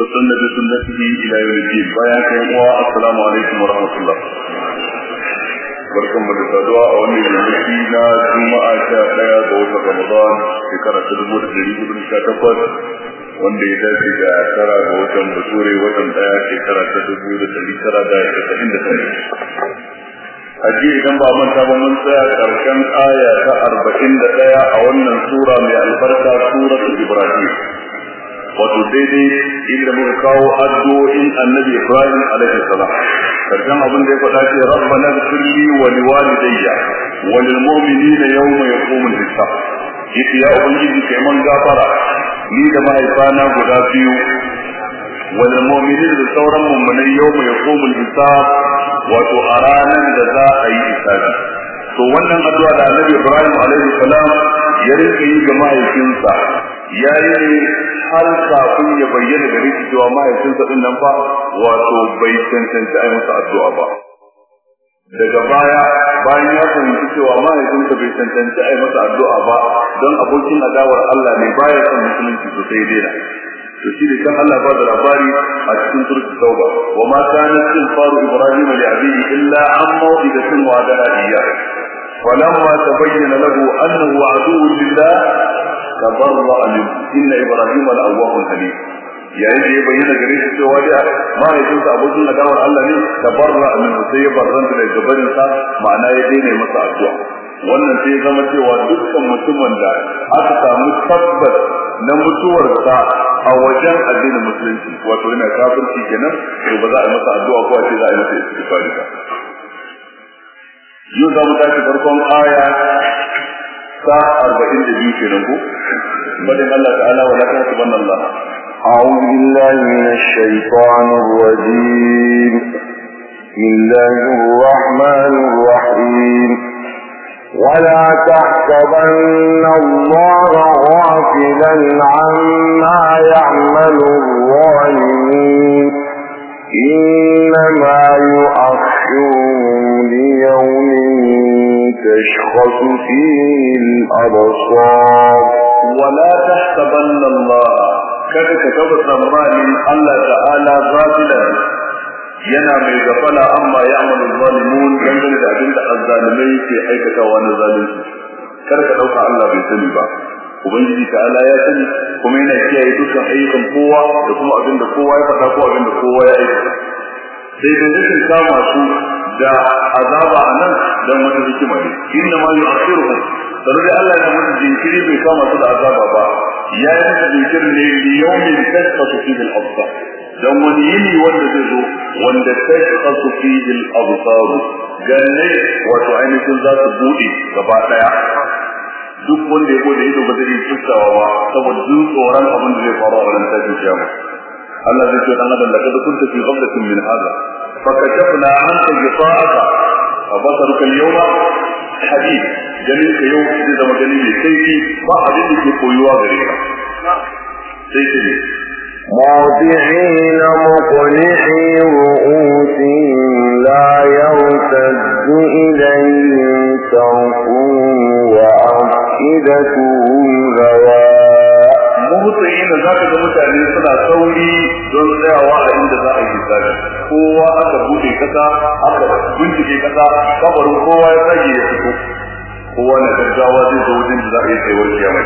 وسن بسنته الى يوم الدين bayan kai uwa assalamu alaikum wa rahmatullah barkan mu da saduwa a wannan yammaci na juma'a sha daya ga watan ramadan shekara ta dubu da dari hudu sha takwas wanda ya dace da tara ga watan bature watan daya shekara ta dubu da dari tara da casa'in da tare Haji idan ba manta ba mun tsaya karshen aya ta arba'in da ɗaya a wannan sura mai albarka suratul ibrahim wato daidai inda muka kawo addu'o'in annabi Ibrahim alaihi salam. Karshen abin da ya faɗa ce rabbana ighfirli wa liwalidayya wa lil mu'minina yawma yaqumul hisab. Yace ya ubangiji kai man gafara ni da mahaifana guda biyu wa lil mu'minina da sauran mummunai yawma yaqumul hisab wato a ranar da za a yi hisabi. To wannan addu'a da annabi Ibrahim alaihi salam ya rinka yi ga mahaifinsa ya yi har kafin ya bayyana gare shi cewa mahaifinsa din nan fa wato bai cancanci ai masa addu'a ba daga baya bayan ya fahimci cewa mahaifinsa bai cancanci ai masa addu'a ba don abokin adawar Allah ne baya son musulunci sosai daina to shi da kan Allah ba da labari a cikin surtu tauba wa ma kana faru ibrahim li abihi illa an maw'idatin wa dana iyyah فلما تبين له انه عدو لله tabarra alim inna ibrahima la awwahun yayin da ya bayyana gare shi cewa da mahaifinsa abokin adawar Allah ne ta tabarra alim sai ya barranta da gabarin sa ma'ana ya daina masa addu'a wannan sai ya zama cewa dukkan mutumin da aka samu tabbas na mutuwarsa a wajen addinin musulunci wato yana kafirci kenan to ba za a masa addu'a ko a ce za a masa istighfari ba yau za mu tashi farkon aya ta arba'in da biyu kenan ko بدل الله تعالى ولا تحسبن الله أعوذ بالله من الشيطان الرجيم. بسم الله الرحمن الرحيم ولا تحسبن الله غافلا عما يعمل الظالمون. إنما يؤخرهم ليوم تشخص فيه الأبصار ولا تحسبن الله كذلك كذلك رمالي الله تعالى ذاتنا ينعم الزفلة أما يعمل الظالمون ينظر إذا أجلت الظالمين في حيكة وأنا ظالمين كذلك أوقع الله بيسلبا وبنجي تعالى يا سلي ومين أشياء يدوك حيكا القوة يقوم أجلت قوة يفتح قوة أجلت قوة يا إيه سيكون ذلك الكامل da azaba a nan dan wata hikima ne inna ma yu'akhiruhum sai dai Allah ya mutu jinkiri bai kama su da azaba ba ya yi musu jinkiri ne li yawmin tasqatu fihi al-absar dan wani yini wanda zai zo wanda tasqatu fihi al-absar ganne wato ainihin za su bude gaba daya duk wanda ya gode ido ba zai yi tsawa ba saboda duk tsoron abin da zai faru a wannan tashin kiyama Allah zai ce dan adam da kada kunta fi ghaflatin min hada فكشفنا عنك غطاءك فبصرك اليوم حديد جميل كيوم في ما جنين كيفي؟ ما حديدك يقويوا غريبا سيدي خاضعين مقنعي رؤوسهم لا يرتد إليهم طرفهم وأفئدتهم غوايا muhutsayin da zaka ga mutane suna sauri don tsayawa a inda za a yi hisabi. Kowa aka buɗe kasa aka bincike kasa kabarin kowa ya tsage ya fito. Kowa na gaggawa zai zo wajen da za a yi tsayuwar kiyama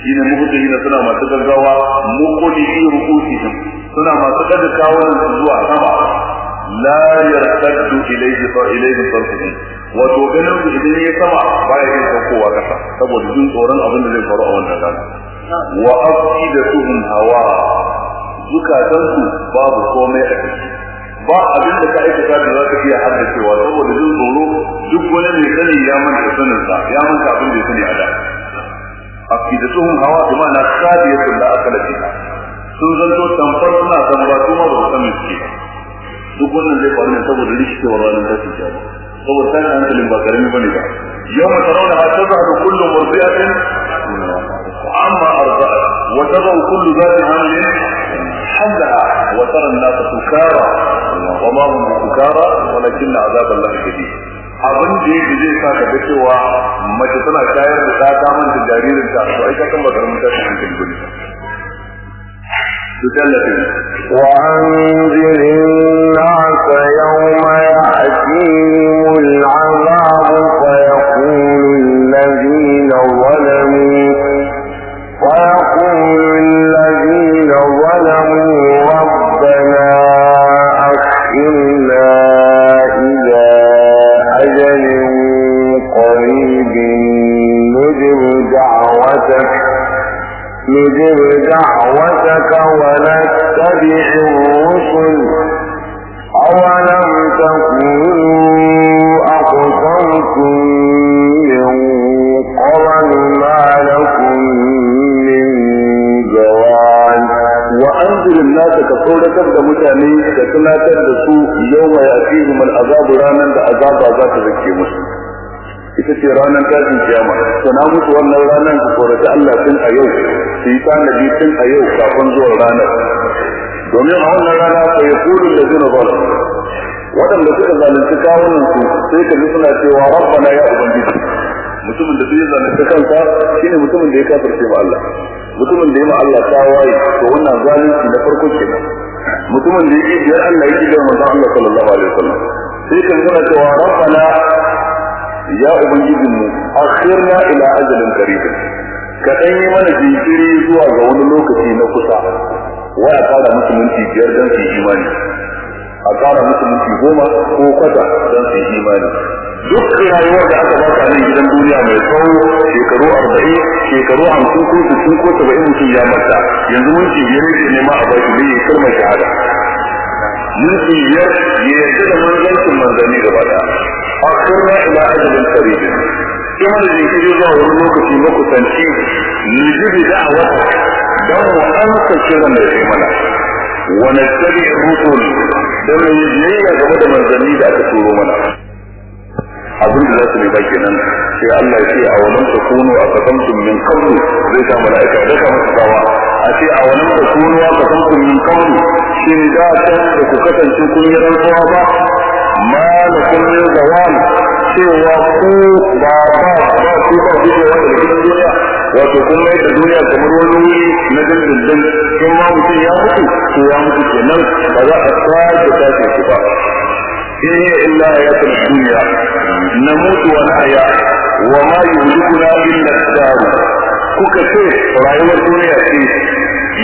shi ne muhutsayin suna masu gaggawa mukuli fi rukusihim suna masu daga kawunan su zuwa sama. La yartaddu ilayhi fa ilayhi farfuhu wato ganin su idan ya sama baya yin saukowa kasa saboda jin tsoron abin da zai faru a wannan rana. Wa afidatuhum hawa. Zukatansu babu komai a ciki. Ba abin da ka aikata da za ka iya haddacewa saboda jin tsoro duk wani mai sani ya manta sanin sa ya manta abin da ya sani a da. Afidatuhum hawa kuma na sadiyatun da aka lafi sun zanto tamfar suna san ba su ma ba san me suke duk wannan zai faru ne saboda rikicewar ranar tashin kiyama. Saboda tashin hankalin ba ƙarami ba ne ba. Yawma tarawna ha tazhadu kullu murdi'atin عما أرضعت وتضع كل ذات حمل حملها وترى الناس سكارى وما هم سكارى ولكن عذاب الله شديد abin da yake zai sa ka ga cewa mace tana shayar da ta ta manta jaririn ta to ai ka kan ba karamin الناس يوم يأتيهم العذاب na musu wannan ranar ku korata Allah tun a yau su yi tanadi tun a yau kafin zuwan ranar. Domin a wannan rana sai ya kulu da zina zalim waɗanda suka zalunci kawunan su sai ka ji suna cewa rabbana ya ubangiji. Mutumin da zai zalunci kansa shine mutumin da ya kafirce ma Allah. Mutumin da ya ma Allah tawaye to wannan zalunci na farko kenan. Mutumin da yake biyar Allah yake da manzon Allah sallallahu alaihi wasallam. Sai ka ji suna cewa rabbana ya ubangijinmu akhirna ila ajalin qarib. Ka dan yi mana jinkiri zuwa ga wani lokaci na kusa. Wai a kara musu minti biyar don su imani. A kara musu minti goma ko kwata don su imani. Duk rayuwar da aka baka nan gidan duniya mai tsawo shekaru arba'in shekaru hamsin ko sittin ko saba'in mutum ya mata yanzu minti biyar ne nema a baki ne ya kalmar shahada. Minti biyar ya yarda da manzancin manzanni gaba ɗaya akhirna ila ajalin qarib. Kuma da jinkiri zuwa wani lokaci makusanci nijibi da'awata dan mu amsa kiran da ya mana wa nattabi rusul dan mu yi biyayya game da manzanni da aka turo mana abin da za su nema kenan sai Allah ya ce a wannan takunu a kasamtum min qablu zai ta malaika da ka masa tsawa a ce a wannan takunu a kasamtum min qablu shin da can da ku kasance kun yi rantsuwa ba ma lakum min zawal cewa ku ba ba ba ku ba ku da wani duniya wato kun mai da duniya kamar wani wuri na dindindin. In ma mutum ya mutu to ya mutu kenan ba za a sake tashi shi ba. In hiya illa hayatul dunya. Namutu wa nahya wa ma yuhlikuna illa ad-dar kuka ce rayuwar duniya ce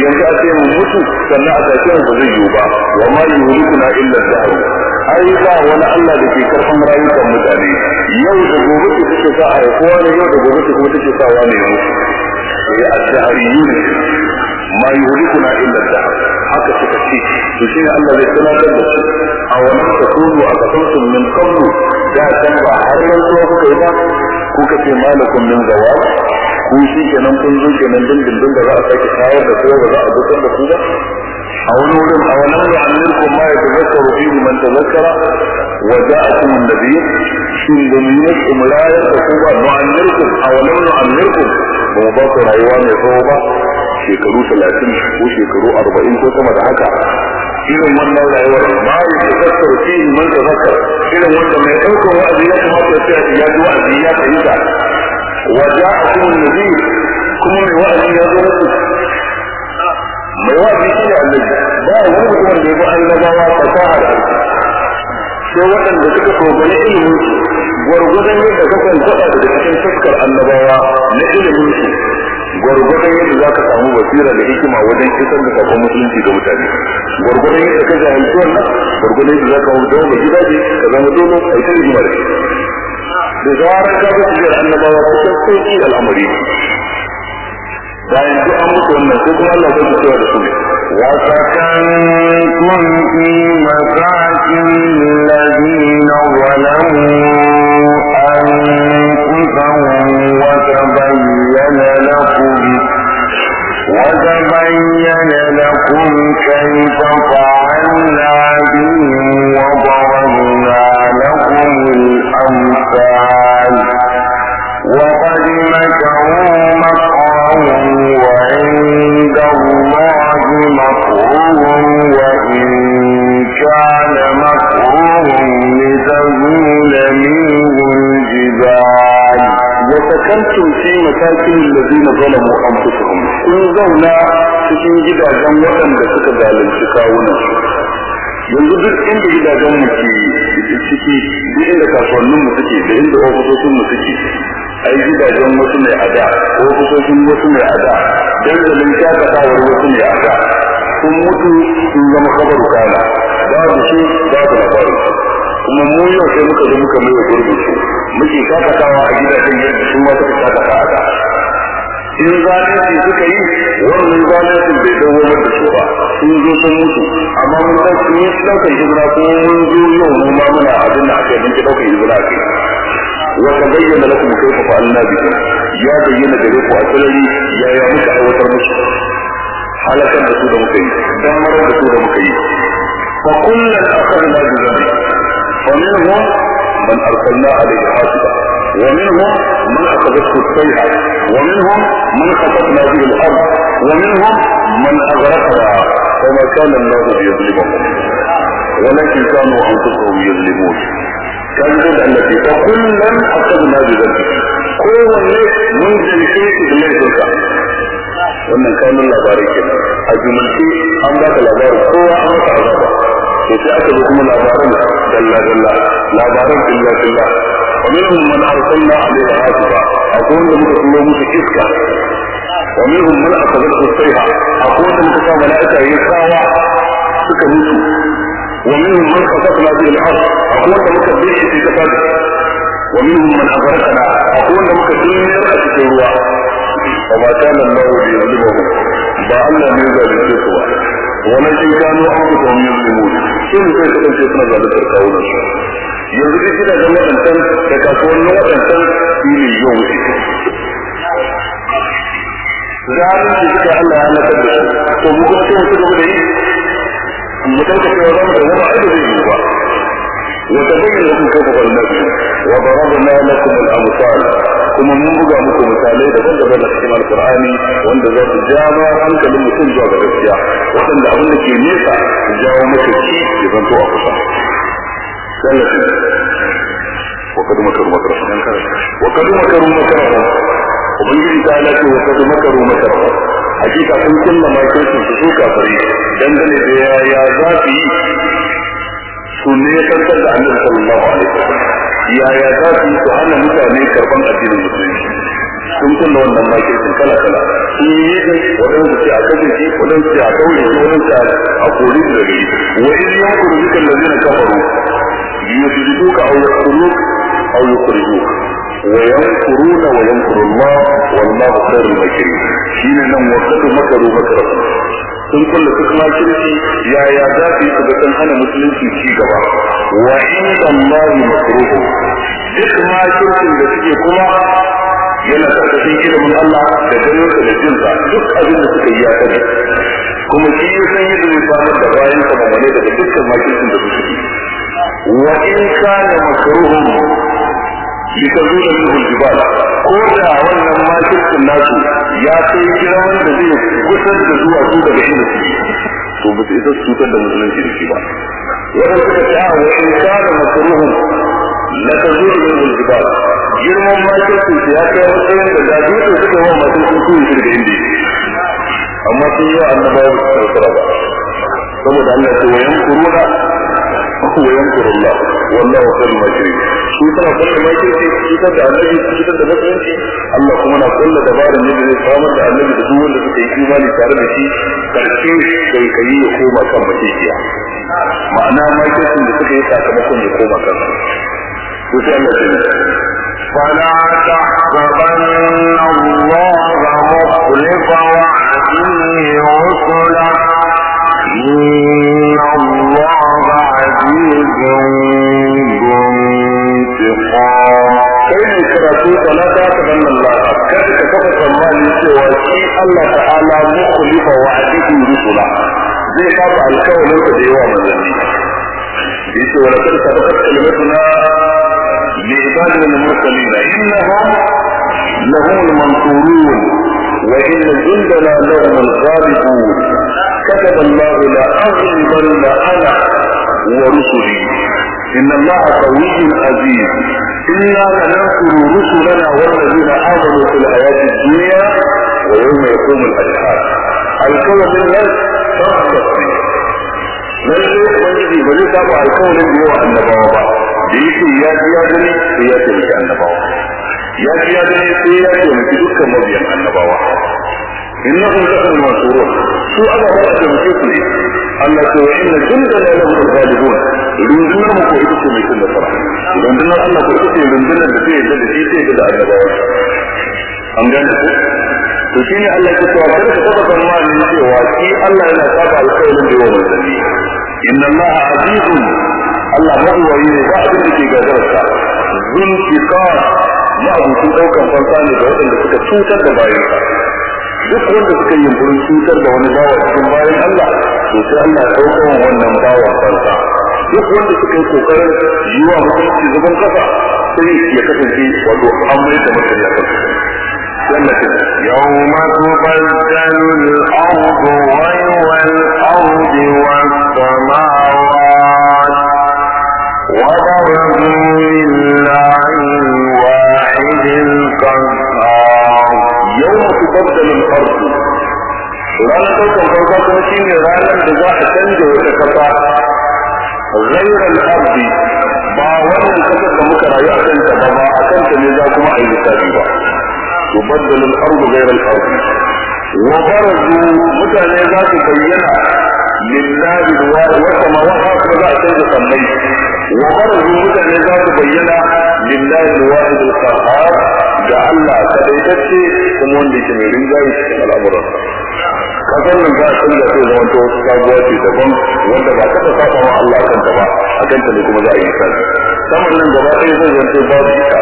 yanzu a ce mu mutu sannan a tashi ba zai yiwu ba. Wa ma yuhlikuna illa ad-dar ai ba wani Allah da ke karfin rayukan mutane yau da gobe ce take sa a kowa ne yau da gobe ce kuma take sa wani ya mutu ya ad-dahriyun ma yuhlikuna illa ad-dahr haka suka ce to shine Allah zai tunatar da su a wannan takunu a kasantum min qablu da kan ba har nan zuwa kuka yi ba kuka ce malakum min zawal ku shi kenan kun zo kenan dindindin da za a sake tayar da kowa ba za a gusar da ku ba a wani wurin a wannan yu'ammirkum ma yatazakkaru fihi man tazakkara wa ja'akum an-nabiy shin da mu yi umrayar da ku ba nu'ammirkum a wannan yu'ammirkum ba mu ba ku rayuwa mai tsawo ba shekaru talatin ko shekaru arba'in ko sama da haka irin wannan rayuwar ma ya tazakkar fi man tazakkar irin wanda mai ɗaukar wa'azi ya kamata ya tsaya ya ji wa'azi ya fahimta wa ja'akum an-nabi kuma mai wa'azi ya zo muku mai wa'azi shi ne annabi. Ba wani mutum da ya bi annabawa fasaha da sai waɗanda suka kogani ilimin su gwargwadon yadda kakan taɓa daga cikin fuskar annabawa na ilimin su gwargwadon yadda za ka samu basira da hikima wajen isar da saƙon musulunci ga mutane. Gwargwadon yadda ka jahilci wannan gwargwadon yadda za ka hau dawo ga gidaje ka zama dole a ita rigima da da zarar ka tafiyar annabawa cikin sauƙi al'amari. Bayan duk an mutu wannan sai kuma Allah zai da su وسكنتم في مساكن الذين ظلموا أنفسهم وتبين لكم وتبين لكم كيف فعلنا بهم وضربنا لكم الأمثال وسكنتم في مساكن الذين ظلموا انفسهم kun zauna cikin gidajen waɗanda suka zalunci kawunan yanzu duk inda gidajen mu ke ciki duk inda kasuwannin mu suke da inda ofisoshin mu suke ai gidajen wasu mai ada ofisoshin wasu mai ada dandalin shakatawar wasu mai ada sun mutu sun zama kabar kana babu su babu labarin kuma mu yau sai muka zo muka mai gurbi su. Muke shaƙatawa a gidajen yadda su ma suka shakata a da. In zalunci suka yi wannan zalunci bai dawo da su ba. Sun zo sun mutu. Amma mun san sun yi ɗaukar hijira ko mun zo yau mu ma muna abin da aka yi mun ki ɗaukar hijira kai. Wa tabayyana lakum kayfa fa'alna bikum ya bayyana gare ku a sarari ya ya muka aiwatar musu. Halakar da su da muka yi damar da su da muka yi. Fa kullun akhadna bi dhanbi ومنهم من أرسلنا عليه حاسبا ومنهم من أخذته الصيحة. ومنهم من خسفنا به الأرض. ومنهم من أغرقنا وما كان الله ليظلمهم. ولكن كانوا أنفسهم يظلمون. كذب التي فكلا أخذنا بذنبه كل mun منزل شيء في laifinka wannan kanun كان ke a أجمل an ba ka labarin kowa an maka azaba to sai aka zo kuma labarin جل جل لا بارك إلا بالله ومنهم من أرسلنا عليه حاسبا أقول لهم تقولوا موسى ومنهم من أخذته الصيحة. أقول لهم تقولوا ملائكة يساوى سكنوسي ومنهم من خطفنا به الأرض. أقول لهم تبيعي في تفاجئ ومنهم من أغرقنا. أقول لهم في أتكروا وما كان الله ليظلمهم. بأن Allah ne zai ميزا للسوء ولكن كانوا أنفسهم يظلمون شنو كيف تكون شيء ذلك الكون yanzu duk gida da waɗancan da kasuwannin waɗancan ne yau wuce zalunci suka Allah ya nakar da su to mu kuma sai mu gaba da yi mu dauka cewa za mu da zama aida zai yi ba وتبين لكم كيف فعلنا بهم وضربنا لكم الامثال kuma mun buga muku misalai da wanda bai cikin alqur'ani wanda za su jawo hankalin mutum zuwa ga gaskiya wanda abin da ke nesa su jawo maka shi ya zanto a kusa makaru makarahu wa kadu makaru makarahu ubangiji ta ala ce wa kadu makaru makarahu hakika sun kulla makircin su su kafari dangane da yaya za su yi su ne ya kantar da yaya za su yi su hana mutane karɓan addinin musulunci? Sun kunna wannan makircin kala kala sun yi yi waɗansu ce a kashe shi waɗansu ce a kauye shi waɗansu a kori shi daga yi. Wa in kuru dukan da zina kafaru yusuduka aw yaqtuluk aw yukhrijuk wa yankuruna wa yankuru Allah wallahu khairul makirin. Shine nan wasatu makaru makaru sun kulle duk makirci yaya za su yi su sun hana musulunci ci gaba? Wa inda Allah makruhu duk makircin da suke kuma yana ƙarƙashin ilimin Allah da ganin da jinsa duk abin da suka yi ya sani. Kuma shi ya san yadda zai samar da bayan sa mamane daga dukkan makircin da suke. Wa in kana makruhum litazula minhu aljibal ko da wannan makircin nasu ya kai girman da zai gusar da zuwa su daga inda suke to ba su isa su cutar da musulunci da shi ba. Wanda suka ce a wa in kana makruhum la tazulu minhu aljibal girman makircin ya kai matsayin da da dutse suka wa masu sun kuyi daga inda amma sun yi wa annabawa ba su karkara ba. Saboda Allah ce wa yankuruna kulle makirci cutar da annabi cutar da musulunci Allah kuma na kulle dabarar ne da zai samar da annabi da duk wanda suka yi imani tare da shi karshe kai kai ya koma kan maciya ma'ana makircin da suka yi sakamakon ya koma kan su sai Allah ya فلا تحسبن الله مخلف وعده رسله Al-mansurun wa inna jundana lahum al-ghalibun كتب الله لا أغلبن أنا ورسلي إن الله قوي عزيز إنا تنكر رسلنا والذين آمنوا في الحياة الدنيا ويوم يقوم الأجحاد الكون من الناس فقط ولكن الذي وليس ابو الكون الذي هو ان بابا بيجي يا جيادري هي تلك ان بابا يا جيادري هي تلك مريم إنهم لهم منصورون سوء الله أعطى مسيطني أن توحين جندا لا لهم الغالبون لنجنا مقعدكم بكل فرح لنجنا أن مقعدكم لنجنا بكي الذي يتيه بلا أن يبارك أم جانبه تشيني أن لك تتوافر فقط الماء من يتيه واشي أن لا يتابع الخير من يوم الزمين إن الله عزيز الله مرء ويني بعد ذلك يجرسك ذن كتاب ما أبو تنقوكم فانتاني بأوتن لكتب سوتا بباينك duk wanda suka yi yunkurin cutar da wani bawa cikin bayan Allah to sai Allah ya ɗauka wannan bawa fansa duk wanda suka yi kokarin yi wa mutunci zagon kasa sai ya kasance wato an mai da mutum ya kasance يوم تبدل الأرض غير الأرض والسماوات وبرزوا لله الواحد القهار يوم تبدل الأرض ranar ɗaukar farko kuma shi ne ranar da za a canja wata kasa zairar arzi ba wannan kasar da muka rayu a kanta ba ba a kanta ne za kuma a yi lissafi ba to baddalin arzu zairar arzi wa barazu mutane za su bayyana lillahi wa sama wa ha kuma za a canza sammai wa barazu mutane za su bayyana lillahi wa ilal qahar الواحد القهار جعل كديتشي كما وندي كمي رنجاي cikin al'amuran kasan nan za a canza sai zama ta wasu sabuwa ce daban wanda ba taɓa saba wa Allah kanta ba a kanta ne kuma za a yi sani saman nan gaba ɗaya zai zanto babu ita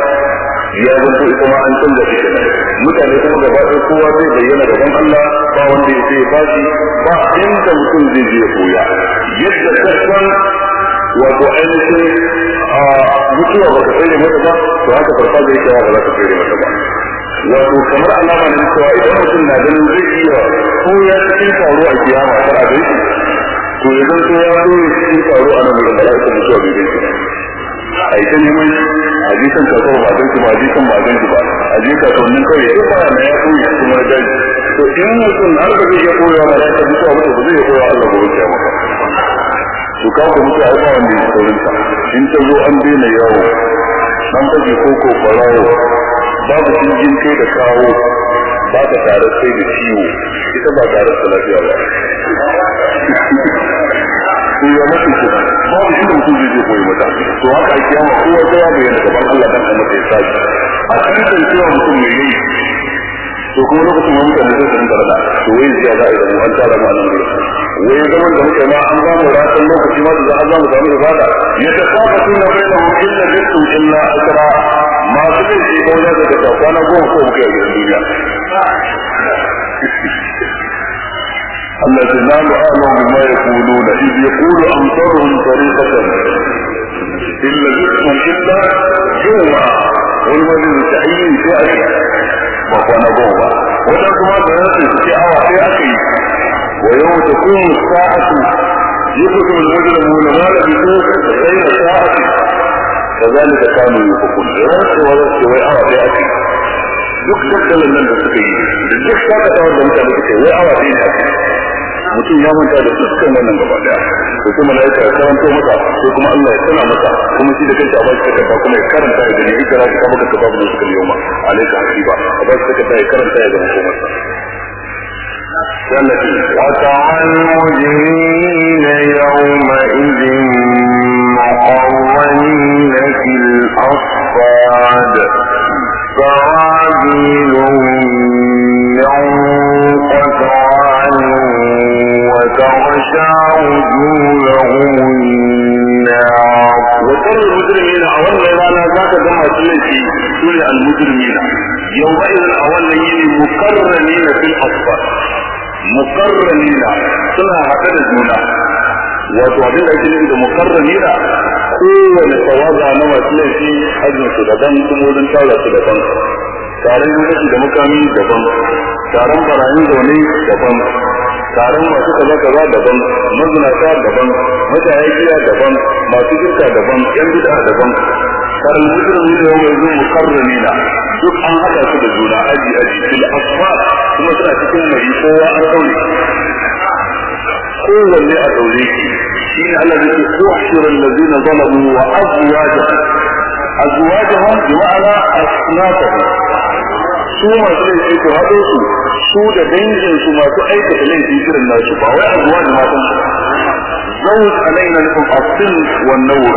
ya zanto ita ma an canza shi kenan mutane kuma gaba ɗaya kowa zai bayyana gaban Allah ba wanda ya ce ba shi ba inda mutum zai je ya koya yadda kasan wato ainihin mutuwa ba ka tsere mata ba to haka farfa zai kawo ba za ka tsere mata ba. Wato kamar alama ne cewa idan mutum na ganin zai iya koya cikin taro a kiyama kar a gaishe to ya zanto ya so cikin taro a nan wurin mala'ikar mutuwa bai gaishe a ita neman a ji ba don ba a ba don ba a ji kasuwannin kawai ya fara na ya koyi cikin wani daji to in mutum har ba zai iya koya ma da ta mutuwa ba ba zai iya koya Allah gobe kiyama ba. To ka ku mutu ai wanda ya saurin ta in ta zo an daina yawo dan kaji ko ko barawo babu cikin kai da kawo ba ka tare sai da ciwo. Ita ba tare da lafiya ba. To ya mutu ke babu inda mutum zai je koyi mata. To haka a kiyama kowa sai ya bayyana gaban Allah dan kuma sai sai a cikin cewa mutum mai yi. To kuma lokacin wani mutane zai san da to wai ga idan an tara mu gurin. Wai zaman da muke ma an ba mu ratan lokaci ma da za mu samu ibada ya ta saba suna bai da mutum illa bisu illa asra masu bin shi kauna daga ta kwana goma ko muke a gidan duniya الذي لا أعلم بما يقولون إذ يقول أمطرهم طريقة إلا جسم إلا جوعا والمدين تعيين في أشياء وكان جوعا وتكما تنسي في أوى في أخي ويوم تكون الساعة يقسم المجرمون ما لبثوا غير ساعة كذلك كانوا يفكون ورأس ويأوى في أخي duk tattalin nan da suka yi da duk shakatawar da mutane suka yi awa ɗaya ne mutum ya manta da dukkan wannan gaba daya to kuma malaika ya karanto masa ko kuma Allah ya sana masa kuma shi da kanta a bashi takarda kuma ya karanta ya gani ikra ka baka ka babu suka yi ma alaika hasiba a bashi takarda ya karanta ya gani ko masa وترى المجرمين يومئذ مقرنين في الأصفاد. سرابيلهم من قطران وتغشى وجوههم النار. وترى المجرمين أولا رانا ذاك جمع سلسي سورة المجرمين. يومئذ أولا يلي مكرمين في الأصفاد. mukarramina suna haɗe da juna. Wato abin da ake nufi da mukarramina kowane tsawaza na masu laifi hajjin su daban kuma wajen tara su daban. Taron yanzu da mukami daban. Taron barayin zaune daban. Taron masu kaza kaza daban. Mazinata daban. Mashaya daban. Masu girka daban. Yan bid'a daban. Yau mai zuwa mukarramina duk an haɗa su da juna aji aji fil asfar kuma suna cikin mai kowa an daure kowanne a daure ki shine Allah ya ce tuhshiru allazina zalamu wa azwajuhum azwajuhum bi ma'ana asnatuhum su masu laifi ku haɗo su su da dangin su masu aikata laifi irin nasu ba wai azuwa da matan su zawus alaina as-sin wan nawr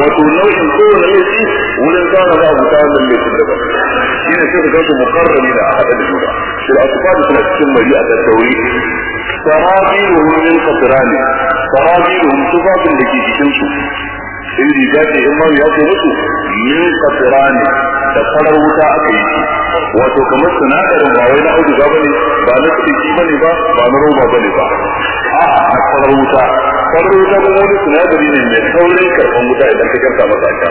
wato nau'in kowane laifi wurin zana za a buta wannan laifin daban shi ne sai ka ga su mukarrami da haɗa da juna shi da asufa da suna cikin mari a tattauri sarabiruhum min qatrani sarabiruhum tufafin da ke jikin su in riga ce in ma ya ce musu min qatrani da farar wuta aka yi wato kamar sinadarin ba wai na auduga bane ba na tsiki bane ba ba na roba bane ba a farar wuta farar wuta kuma wani sinadari ne mai saurin karɓan wuta idan ka kar ka masa a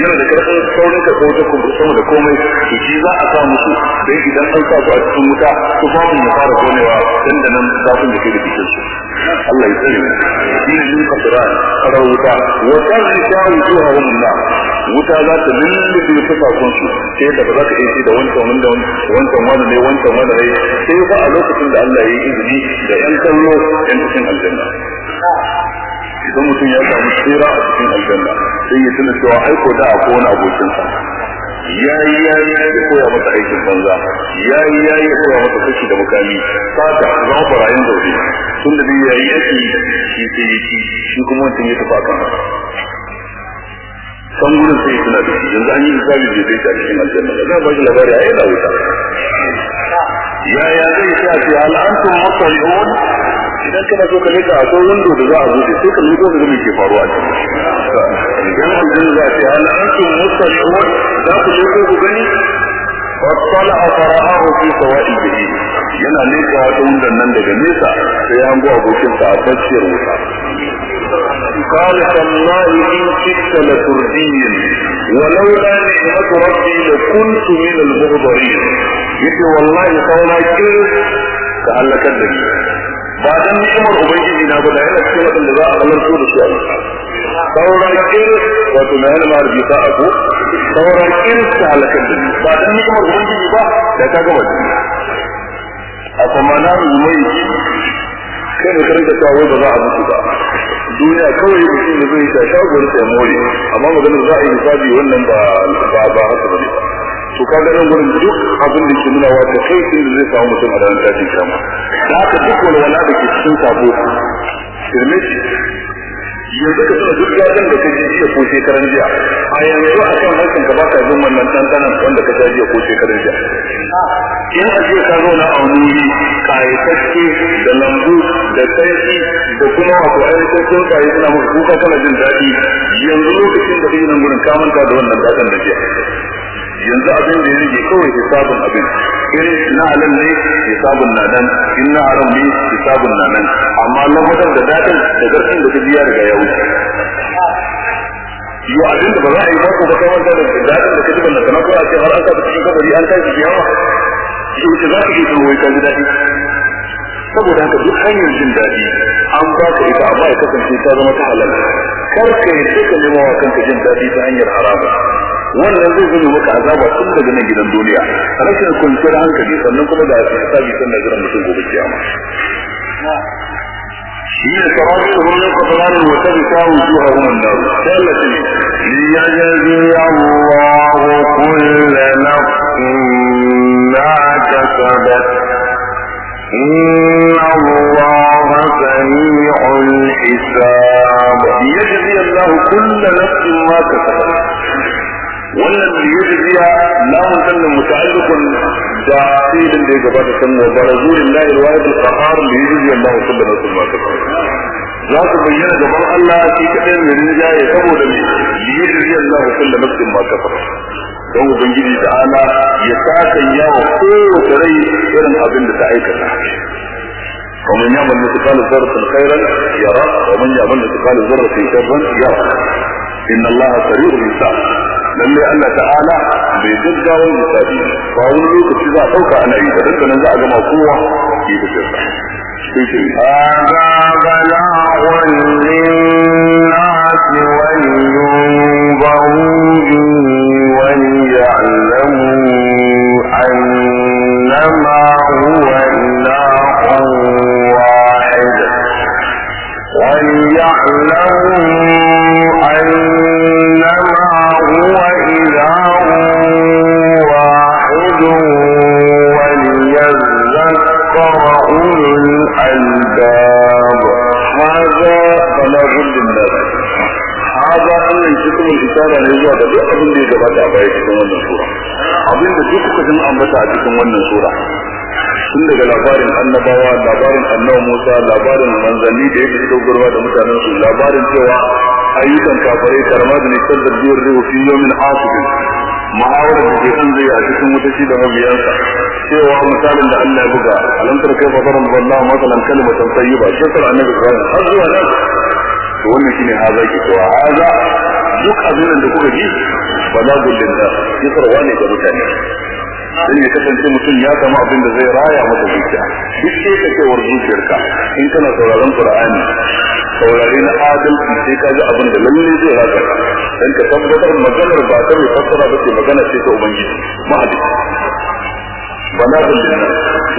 yana da ƙarfin saurin ka kauta kuma sama da komai to shi za a sa musu dai idan an sa su a cikin wuta su famu ya fara konewa dan da nan zafin da ke da cikin su. Allah ya tsare mu. Shi ne yin kasara karar wuta. Wa tarika wujuhahum na. Wuta za ta lullube fafafun su sai da ba za ka iya da wancan wanda wancan wani ne wancan wani ne. Sai ba a lokacin da Allah ya yi izini da yan kallo yan cikin aljanna. Idan mutum ya samu tsira a cikin aljanna sai ya tuna cewa aiko da akwai wani abokinsa. Ya yi ya yi ya koya masa aikin banza. Ya yi ya yi ya koya masa kashi da makami. Sata zama barayin zaune. Tun da ya yi yaki shi sai ya ci shi kuma wancan ya tafi akan san gudun sai ya tuna da shi. Yanzu an yi misali da zai ta cikin aljanna. Da za a ba shi labari a yana wuta. Yaya zai sa ce al'antum mutali'un? idan kana so ka leka akwai windo da za a buɗe sai ka leko da me ke faruwa idan aljanna za ce hal antum mustali'un za ku leko ku gani fattala fara'ahu fi sawa'i bihi yana leka wata wundan nan daga nesa sai ya hango abokin sa a baciyar wuta قال تالله إن كدت لتردين ولولا نعمة ربي لكنت من المغضرين يقول والله قولا كيف كأنك الدنيا ba dan ni'imar ubangiji na ba da yana cikin wadanda za a halarto da su a sauran kir wato na yana mara bisa a ko sauran kir ta halakar da ba dan ni'imar ubangiji ba da ta gaba da a kuma na mai kai da karanta cewa ba za a mutu ba duniya kawai mutum da zai ta shagon sai more amma maganar za a yi misali wannan ba ba haka ba ne ba to ka ga nan gurin duk abin da ke nuna wa ta kai din da zai samu mutum a ranar tashin kiyama. Da haka duk walwala da ke cikin sabo shirme yanzu ka tuna duk gadon da ka ji jiya ko shekaran jiya. A yanzu a kan harkar ka baka jin wannan tantanan wanda ka jiya ko shekaran jiya. In a jiya ka zo na aunuri kayatacce da lambu da sarki da kuma wato ainihin tsuntsaye suna muku kuka kana jin daɗi yanzu lokacin da kake nan gurin ka manta da wannan daɗin da jiya. Yanzu abin da ya rage kawai hisabun abin. In na halal ne hisabun na nan. In na haram ne hisabun na nan. Amma lamarin da daɗin da garkin da ta biya daga ya wuce. Yau abin da ba za a yi mako ba kai wanda da daɗin da ka ji ballanta na ko a ce har an sa cikin kabari an tashi kiyawa yau ce za ka iya tuno wai ka ji daɗi. Saboda haka duk hanyar jin daɗi an ba ka ita amma ya kasance ta zama ta halal. Kar ka yi ka nemo wa kanka jin daɗi ta hanyar haramu wannan zai zama maka azaba tun daga nan gidan duniya rashin kwanciyar hankali sannan kuma da hisabi sannan jiran mutum gobe kiyama هي سرابيلهم من قطران وتبكى وجوههم النار قالت ليجزي الله كل نفس ما كسبت إن الله سريع الحساب ليجزي الله كل نفس ما كسبت wannan ya tafiya lamun sannan muta'alliqun da filin da ya gabata san wa barazulin lahi alwahid alqahar yaji Allah kullu nafsin ma za su bayyana gaban Allah shi kadai mai rinjaye saboda me yaji Allah kullu nafsin ma kasabat don ubangiji da ana ya saka yawa kowace rai irin abin da ta aikata ومن يعمل مثقال ذرة خيرا يرى ومن يعمل مثقال ذرة شرا يرى إن الله سريع الحساب lalle Allah ta'ala bai gaggawa misali ba wani lokaci za a dauka ana yi da dukkanin za a gama kowa yi da shirka هذا بلاغ للناس ولينظروا به وليعلموا أنما هو إله واحد وليعلموا haza annan shi kuma isara ne zuwa ga duk abin da ya gabata a baya cikin wannan sura. Abin da duk kuka jin ambata a cikin wannan sura tun daga labarin annabawa labarin annabi Musa labarin manzanni da ya yake dogorwa da mutanen su labarin cewa ayyukan kafirai karma da nisan da biyar zai fi yomin asibin. Muhawarar da ke kan zai a cikin wata shi da mabiyansa. Cewa misalin da Allah ya buga alamtar kai fasaran wallahu masalan kalimatan tayyiba. Shekar annabi Ibrahim har zuwa nan. To wannan shine haza ke cewa haza duk abin da kuka ji balagul linnas kisarwa ne ga mutane. Dan ya kasance mutum ya samu abin da zai raya masa zuciya. Duk sai ka ce war zuciyarka in kana sauraron qur'ani saurare na adalci sai ka ji abin da lalle zai raka dan ka tabbatar maganar ba ta mai fassara ba ce magana ce ta ubangiji mahadi. Balagul linnas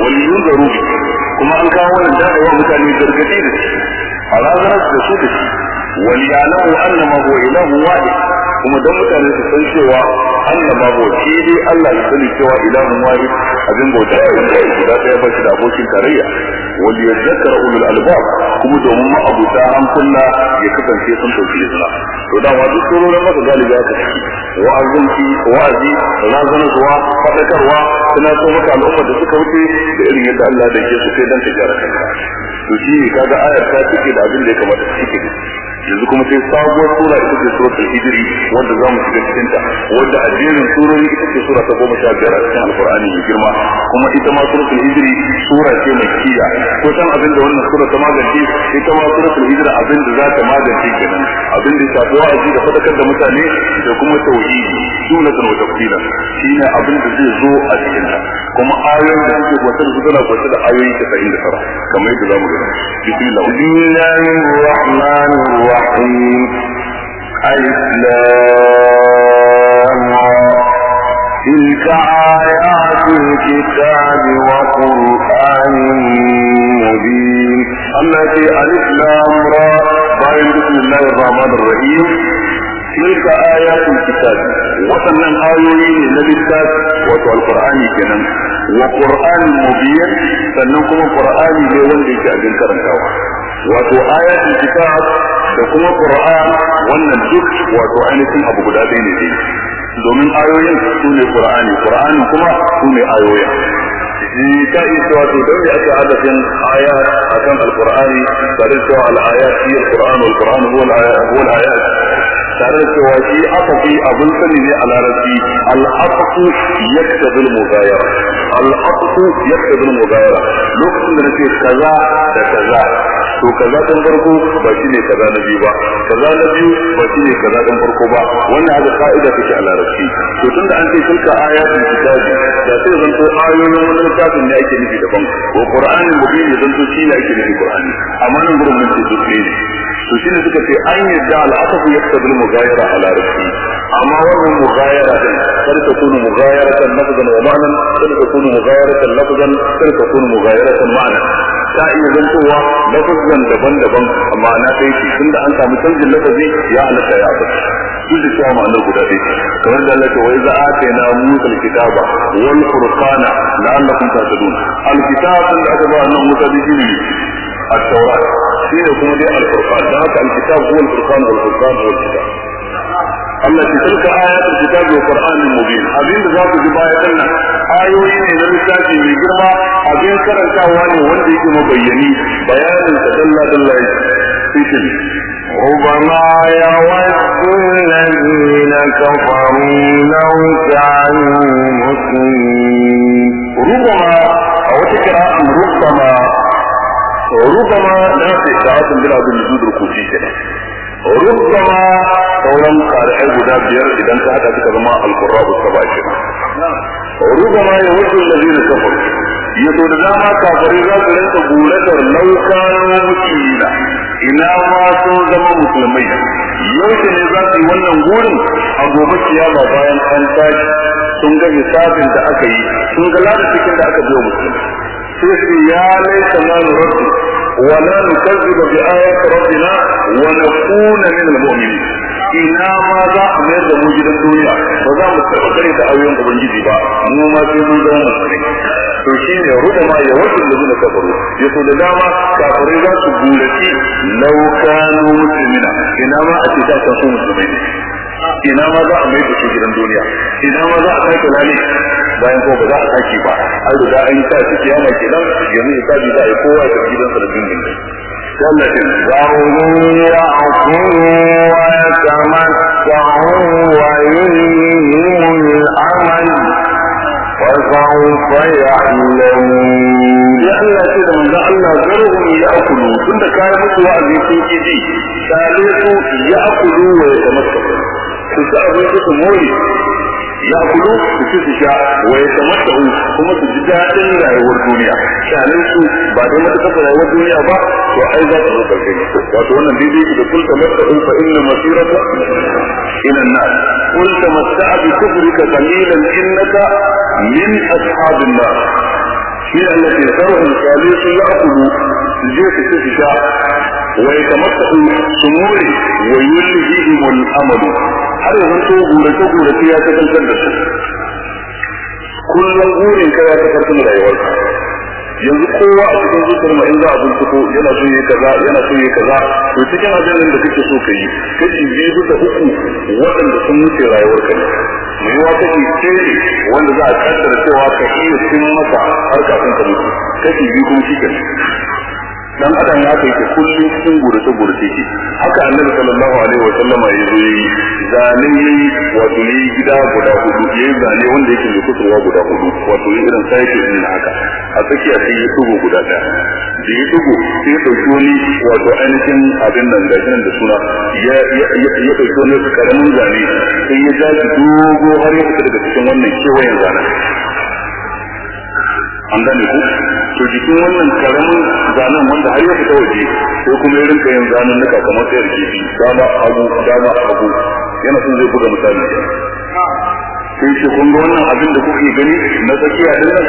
wal yunzaru kuma an kawo wannan da yawa mutane gargaɗi da shi. A razanar da su da shi wal ya'lamu kuma dan mutane su san cewa Allah bo shi dai Allah ya sani cewa ilahun wahid abin bauta ne guda ɗaya ba shi da abokin tarayya. Wal yadhakkara ulul albab kuma domin ma abuta an kunna ya kasance sun ɗauki izina. To da wa duk sororin maka galibi aka ciki wa'azin ki wa'azi razanarwa fadakarwa suna so maka al'umma da suka wuce da irin yadda Allah da ke su kai dan ka gyara kanka to shi kaga ayar ta cike da abin da ya kamata ta cike. Yanzu kuma sai sabuwar sura ita ce suratul hijri wanda za mu shiga cikin ta wanda a jerin surori ita ce sura ta goma sha biyar a cikin alqur'ani mai girma. Kuma ita ma suratul hijri sura ce mai kiya ko san abin da wannan sura ta magance? Ita ma suratul hijri abin da za ta magance kenan. Abin da shafi wa'azi da fadakar da mutane da kuma tauhidi sunatan wa tafsila. Shine abin da zai zo a cikin ta. Kuma ayoyin da suke gwata da suna gwata da ayoyi 99 kamar yadda za mu gani. Bismillah. Bismillahir rahmanir rahim alif lam تلك آيات الكتاب وقرآن مبين. التي ألف لام را. بسم الله الرحمن الرحيم. تلك آيات الكتاب. وسنن آيوين للكتاب وتو القرآن كنن وقرآن مبين. Qur'ani ne wanda yake abin karantawa wato ayatul kitab da kuma Qur'an wannan duk wato ainihin abu guda ɗaya ne dai domin ayoyin su ne Qur'ani Qur'ani kuma su ne ayoyin shi ka yi cewa to ya aka adadin aya akan alqur'ani tare da cewa al-ayat wal qur'an huwa al-ayat huwa al-ayat tare da cewa shi aka fi abin sani ne a larabci al-aqsu yaktabu al-mughayara al-aqsu yaktabu al-mughayara lokacin da nake kaza da kaza to kaza dan farko ba shi ne kaza na biyu ba kaza na biyu ba shi ne kaza dan farko ba. Wannan haka ka'ida take a larabci. To tunda an ce tilka ayatul kitabi da sai zan to ayoyin wani littafin ne ake nufi daban. Ko qur'anin mubin ne zan to shi ne ake nufi qur'ani. Amma nan gurin mun ce duk ne. To shine suka ce an yadda al'aqafu yaktabu al-mughayara a larabci. Amma wannan mughayara din kar ta kunu mughayaratan lafzan wa ma'nan kar ta kunu mughayaratan lafzan kar ta kunu mughayaratan ma'nan. Ta iya zantowa lafazan daban-daban amma na ɗaya ce tunda an samu canjin lafazi ya halatta ya abu duk da cewa ma'ana guda ɗaya kamar da Allah ce wai za a ce na musa alkitaba wal furqana la'allakum tahtadun alkitab da aka ba annabi Musa bi shi ne التوراة شيء يكون دي الفرقان ذاك Allah ce tilka ayatul kitabi wa qur'anin mubin abinda za ku ji baya dinnan ayoyi ne na littafi mai girma abin karantawa ne wanda yake mabayyani bayanin ta dalla dalla yake ربما يود الذين كفروا لو كانوا مسلمين ربما أو تكرا ربما ربما لا في ساعة بلا بالوجود الكوفي ربما sauran ƙari'ai guda biyar idan ka haɗa suka zama alƙurra ba saba ke rubama ya wuce da zai da kafar ya so da dama kafari za su rinka guratar laukano musulmina ina ma sun zama musulmai yaushe ne za su yi wannan gurin a gobe kiyama bayan an tashi sun ga hisabin da aka yi sun ga cikin da aka biyo musulmai sai su ya laisa ma rabbi ولا نكذب بآيات ربنا ونكون من المؤمنين ina ma za a mayar da mu gidan duniya ba za mu taɓa kare da auren ubangiji ba mu ma sai mun zama musulmi to shi ne ruba ma ya wajen da zuna kafaru ya so da dama kafirai za su gulaci laukanu musulmina ina ma a ce ta san su musulmai ina ma za a mai da su gidan duniya ina ma za a sake lali bayan ko ba za a sake ba an riga an yi sa su kiyama kenan yanzu ya sabi za a yi kowa da gidansa da dindin ذرهم يأكلوا ويتمتعوا ويلههم الأمل وسوف يعلمون Allah ce da manzo Allah zarhum ya'kulu tunda kai musu wa'azi sun ki ji sale su ya'kulu wa yatamattaku su sa abin su mori ya'kulu su ci su sha wa yatamattaku kuma su ji dadin rayuwar duniya sale su ba da mata kafa rayuwar duniya ba to ai za su zo karfe wato wannan daidai da kul tamattaku fa inna masirata ila an-nar kul tamatta'a bi kufrika qalilan innaka min ashabin nar shi التي ذرهم ثالث يأكل زيت الشتاء ويتمتعوا سموري ويلهيهم الأمل har yanzu so gurace gurace ya ta kankan da su. Kullum burin ka ya ta ƙarfin rayuwarka. Yanzu kowa a cikin zuciyar ma in za a binciko yana so yi kaza yana so yi kaza to cikin abin da kake so ka yi kashi biyu bisa uku waɗanda sun wuce rayuwarka ne. Mai yawa kashi ce wanda za a kaddara cewa ka iya cin masa har kafin ka mutu. Kashi biyu kuma shi dan adam ya kai ke kullum cikin gurace gurace ke haka annabi sallallahu alaihi wa sallama ya zo yi zane yayi wato yayi gida guda huɗu yayi zane wanda yake da kusurwa guda huɗu wato yayi irin sai ke din haka. A tsakiya sai ya tugo guda ɗaya da ya tugo sai ya ɗauki wani wato ainihin abin nan da nan da suna ya ya ya ɗauki wani ƙaramin zane sai ya ja dogo har ya fita daga cikin wannan kewayen zanen. An gane ku? To jikin wannan ƙaramin zanen wanda har ya fita waje sai kuma ya rinka yin zanen nuka kamar sayar kifi dama abu dama abu yana son zai buga misali. Sai ce kun ga wannan abin da kuke gani na tsakiya ɗin nan?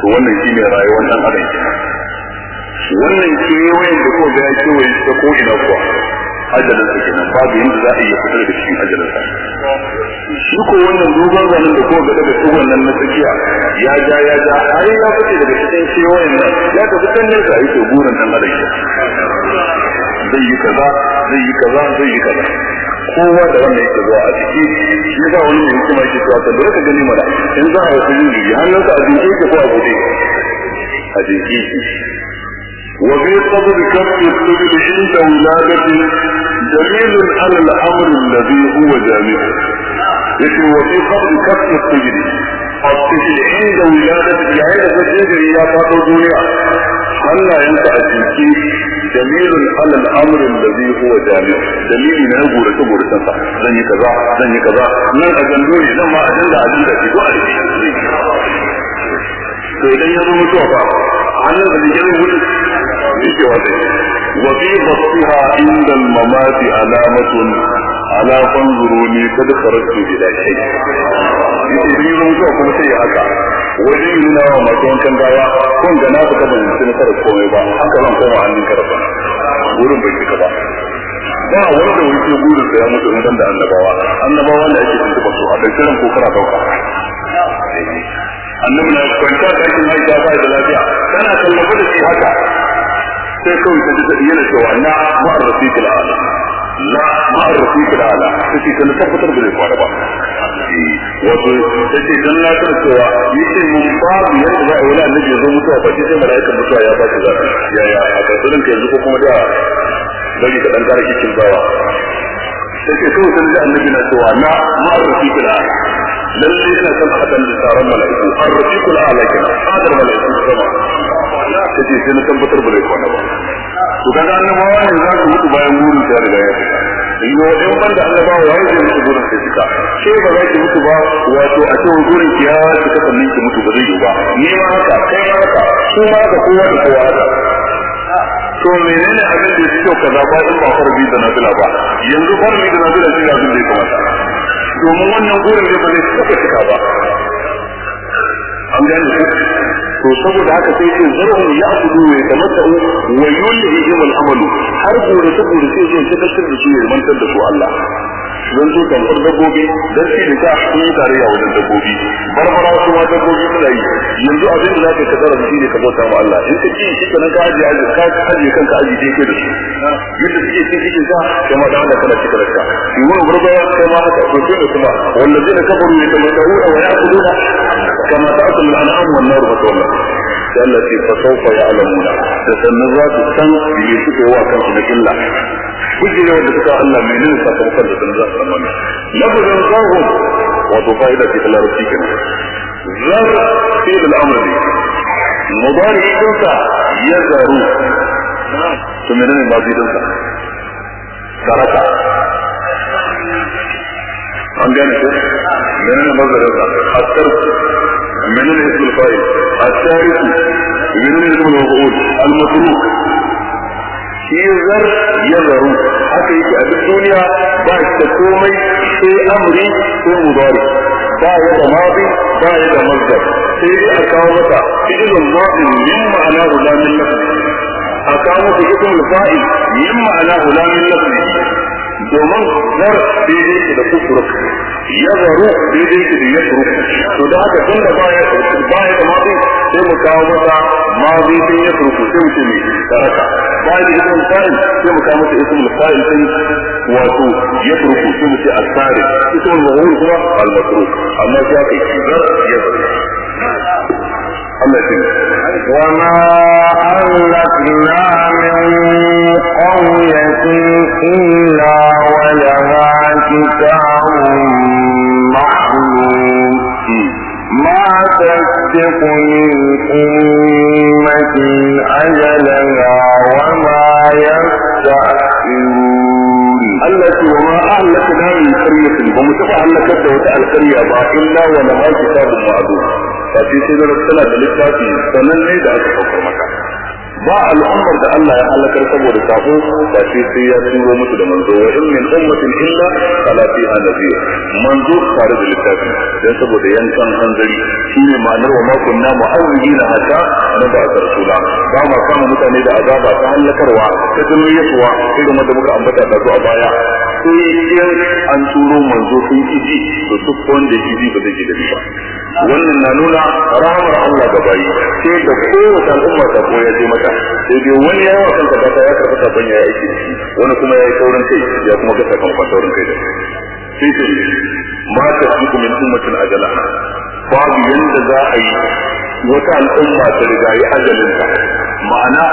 To wannan shine rayuwar dan adam. Wannan kewayen da ko ga ya kewaye ta ko ina kuwa. ajalin sa kenan babu yanda za a iya fitar da cikin ajalin sa. Shi ko wannan dogon zanen da ko ga daga cikin wannan na tsakiya ya ja ya ja har ya fice daga cikin kewayen nan ya tafi can ne sai yake burin nan alaƙi zai yi kaza zai yi kaza zai yi kaza. Kowa da wannan yake zuwa a ciki shi ga wani mai hikima yake cewa kan ka gani mana in za a yi wasu yi jiri hannunsa a jinke ke ko a buɗe? A jinke wa bi sabr kafin tudu inda wuladatin دليل على الأمر الذي هو جامع. يشي وفي قبل كف الطجري الطفل عند ولادة العيلة تجري يا فاتو الدنيا هلا أنت اتيكي دليل على الأمر الذي هو جامع. دليل ما هو رسم ورسم زن كذا زني كذا. من أجندوني؟ نعم، لما أجند اجند في قوالي to idan ya zo mutuwa ba hannun da jikin mutu ne ke wata وفي بصها عند الممات علامة على فانظروني قد خرجت إلى شيء. وجينا وما كان كان دايا كون جنا بكتب من سنة رسول الله حتى لم تكن عن منك ربنا ولم بيتك با با ورد ويسي يقول السيا مسلم كان دا النبوة النبوة لا sai kawai ta ji yana cewa na ma'ar rafiqul ala la ma'ar rafiqul ala sai kan tabbatar da zai fara ba wato sai dan na san cewa yace mun babu yadda za a yi annabi ya zo mutuwa ba sai mala'ikan mutuwa ya ba shi zafi yaya a karɓar ka yanzu ko kuma da bari ka dan kare kikin bawa sai ke kawai sai annabi na cewa na ma'ar rafiqul ala lalle ina kan hadan da tsaron mala'iku an rafiqul ala kenan hadar mala'iku sama kace sai na tabbatar ba zai kwana ba. To kaga annabawa ne za su mutu bayan burin ta riga ya fita. Yo in ban da annabawa ya yi mutu burin sai fita. Sai ba za ki mutu ba wato a cewa burin ki ya fita sannan ki mutu ba zai yi ba. Ni ma haka kai ma haka su ma haka kowa da kowa haka. To menene abin da ya kyau kaza ba in ba farbi da nafila ba? Yanzu farbi da nafila shi abin da ya kamata. Domin wannan burin da ba zai cika ba. An gane ku to saboda haka sai ce zarhum ya'budu wa yatamatta'u wa yulhihim al-amalu har gore ta gore sai zai tabbatar da su ya mantar da su Allah don su tamfar dabbobi don shi da ta sun yi tarayya wajen dabbobi barbara su ma dabbobi suna yi yanzu abin da za ka kadara shi ne ka bauta ma Allah in ka ci shi kenan ka ajiye ajiye ka ajiye kanka ajiye dai kai da su yadda suke cin cikin sa kai ma da Allah kana cikin raka shi wani barbara kai ma haka to sai kuma wallazina kafaru yatamatta'una wa ya'kuluna kama ta'kulu al-an'am wan nar wa tawalla sai Allah ce fa sawfa ya'lamuna da sannan za su san me suke wa kansu na illa kuje ne wanda suka Allah mai nuna sakamakon da sannan za su wannan lafazin zahu wato fa'ida ce ta larabci kenan zar fi al-amr mudari dinsa ya zaru to menene ba zai dinsa saraka an gane ko menene mazarin sa asar من الاسم الفائل الثالث. من الاسم المفعول المتروك. يزر يظهر. حتى يجي أبي الدنيا بعد تكومي في أمري في مضاري بعد ماضي بعد مصدر. في أكاوة إذن الله مما على غلام لكم أكاوة إذن الفائز الفائل مما لا من لكم domin zar daidai ke da kufuruk ya zaru daidai ke da ya turu to da haka tun da baya baya da mazi sai mu kawo masa mazi sai ya turu sai mu ce mai saraka baya da ismul fa'il sai mu kawo masa ismul fa'il sai wato ya turu sai mu ce asari ismul mawhul kuma al-masruf amma sai aka yi zar ya zaru وما أهلكنا من قرية إلا ولها كتاب معلوم ما تسبق من أمة أجلها وما يستأخرون Allah ce wa ma ahlakna min qaryatin ba mu taba halakar da wata alƙarya ba sai da tana da littafi sanan ne da aka saukar maka ba al'ummar da Allah ya halakar saboda sabo ba sai sai ya turo musu da manzo wa in min ummatin illa ala fiha nadhir. Manzo tare da littafi dan saboda yankan hanzari shine ma'anar wa ma kunna mu'awwidina hatta na ba rasula. Ba ma kama mutane da azaba ta halakarwa ta duniyarwa irin wanda muka ambata da su a baya. Sai in an turo manzo sun kiji to duk wanda ya kiji ba zai ji da ba. Wannan na nuna rahamar Allah ga bayi sai da kowace al'umma ta koya je mata sai dai wani yawa kan ka ta ya karɓa sabon ya aiki wani kuma ya yi saurin kai ya kuma ga sakamakon saurin kai da sai ta yi ma ta suku min ummatin ajala. Babu yanda za a yi wata al'umma ta riga yi ajalinta. Ma'ana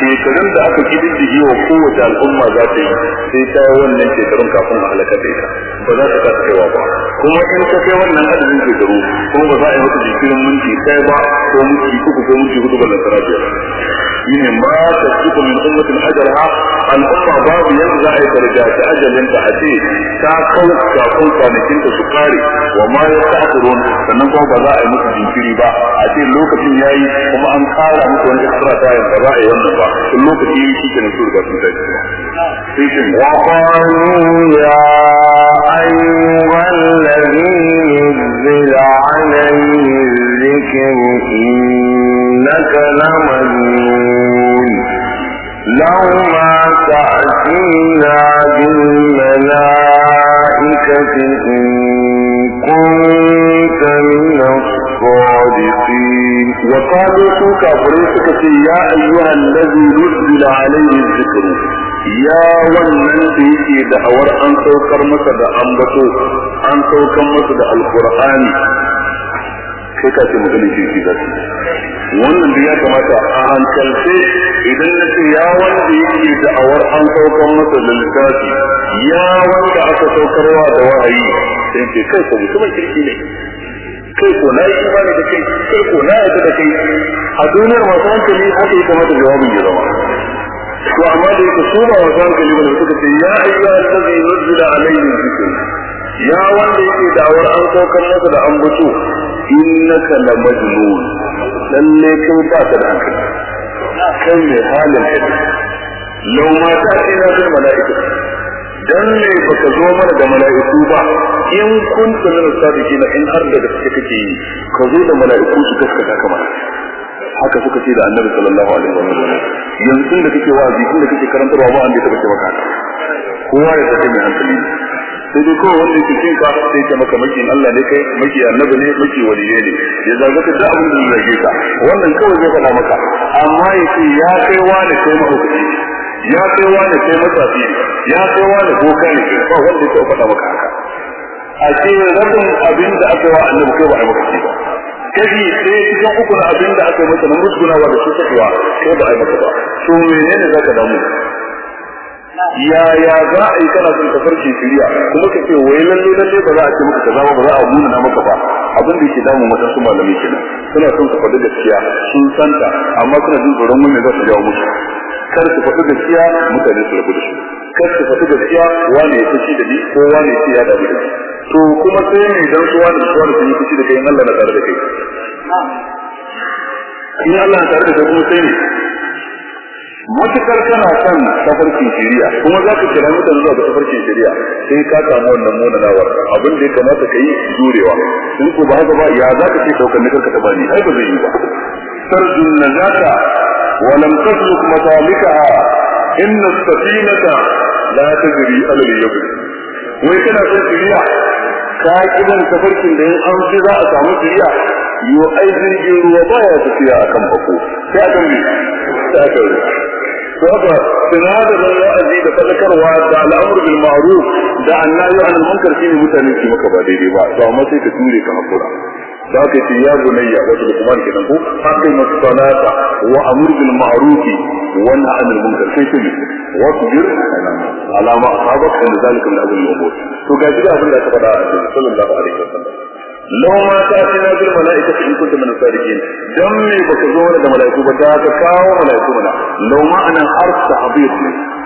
shekarun da aka kididdige wa kowace al'umma za ta yi sai ta yi wannan shekarun kafin a halaka da ita. Ba za ta kasa kaiwa ba. Kuma in ka kai wannan adadin shekaru kuma ba za a yi masa jinkirin minti ɗaya ba ko minti uku ko minti huɗu ballan tara biyar. شيء ما تسقط من أمة حجرها أن أخرى باب ينزع درجة أجل أنت حديث كاكو كاكو كانت سكاري وما يستحضرون فنبع بلاء مسجد كريبا أتي اللوكة نياي وما أنكار مكوان إخرى تايم بلاء ينبع اللوكة نياي شيء نسور بسم الله وقالوا يا أيها الذين نزل عليه الذكر إنك لمن لو ما تأتينا بالملائكة إن كنت من الصادقين وقالوا سوك أفريسك يا أيها الذي نزل عليه الذكر يا wannan da yake da'awar an saukar masa da ambato an saukar masa da alkur'ani kai ka ce mutum shi shi wannan da ya kamata a hankalce idan na ce ya wanda yake da awar an saukar masa da littafi ya wanda aka saukarwa da wahayi sai ce kai ko mutumin kirki ne? Kai ko na yi imani da kai? Kai ko na yadda da kai? A duniyar masu hankali haka ya kamata jawabin ya zama. To amma da yake su ba masu hankali ba da suka ce ya ayyuha allazi nuzila alayhi dhikr ya wanda yake da'awar an saukar masa da ambato innaka la majnun. Lalle kai ba ka da hankali. Kai mai halin kai law ma ta ina bil mala'ika. Dan ne baka zo mana da mala'iku ba? In kun sanar sadiki na in har da gaske kake yi ka zo da mala'iku su gaskata kamar haka suka ce da annabi sallallahu alaihi wa sallam. Yanzu da kake wa'azi da kake karantarwa ba an da take maka. Kowa ya tafi mai hankali. Sai dai kawai wanda yake cin ka sai ka maka maki Allah ne kai maki annabi ne maki waliye ne. Ya zaga ka da abin da zai ka. Wannan kawai zai faɗa maka. Amma yake ya kai wani kai mahaukaci ya kai wani kai matsafi ya kai wani boka ne? Ba wanda ya faɗa maka haka. A ce rabin abin da aka wa annabi kai ba a maka ba. Kashi sai cikin uku na abin da aka yi masa na musgunawa da su tafiya kai ba a maka ba. To menene za ka damu? Yaya za a yi kana son ka farke shiriya kuma ka ce wai lalle lalle ba za a ce maka kaza ba ba za a nuna na maka ba. Abin da yake damu wata su malamai kenan. Suna son ka faɗi gaskiya sun santa amma suna jin tsoron mun ne za su jawo musu. Kar su faɗi gaskiya mutane su rabu da su kar su faɗi gaskiya wane ya fushi da ni ko wane ya ce ya damu da ni. To kuma sai ne dan su wani su wani sun yi fushi da kai in Allah na tare da kai. In Allah na tare da kai kuma sai ne matuƙar kana son tafarkin shari'a kuma za ka kira mutane zuwa ga tafarkin shari'a sai ka samu wannan munanawar. Abin da ya kamata ka yi jurewa. In ko ba haka ba ya za ka ce ɗaukar nikar ka taba ni ai ba zai yi ba. Tarjun najata wa lam tasluk masalikaha inna as-safinata la tajri ala al-yabr wai kana son shari'a ka kidan tafarkin da an ji za a samu shari'a yo ai jirgin ruwa baya tafiya akan bako. Sai akan ne sai akan ruwa. وقال سناد من لا أزيد. فذكر وعد على أمر بالمعروف. دع الله عن المنكر فيه متنسي مكبادي دي بعد فهما سيتوري كما قرأ ذاك في يا بني وجد كمان كده هو أقم الصلاة وأمر بالمعروف ونهى عن المنكر. كيف يجي وكبر على ما أصابك. عند ذلك من هذه الأمور. فكذلك أقول لك صلى الله عليه وسلم. لو ما كانت هذه إن كنت من الصادقين دمي بكزورة الملائكة بجاك كاو ملائكة لو ما حرف تحبيط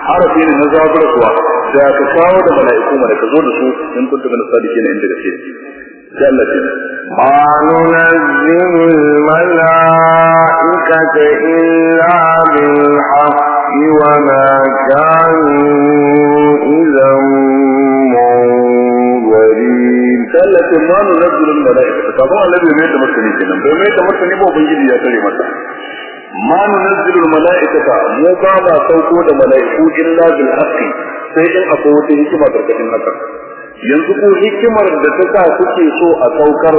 حرف يعني إن نزاب الأسواق. جاك كاو الملائكة إن كنت من الصادقين عند كثير جل إلا بالحق وما كانوا إذا ma nunzilu al-mala'ikata. Kamar annabi mai martani kenan. Bai mai martani ba ubangiji ya tare masa. Ma al-mala'ikata. Mu ba ma sauko da mala'iku illa bil haqqi sai in akwai wata hikima ƙarƙashin haka. Yanzu ko hikimar da ta sa kuke so a saukar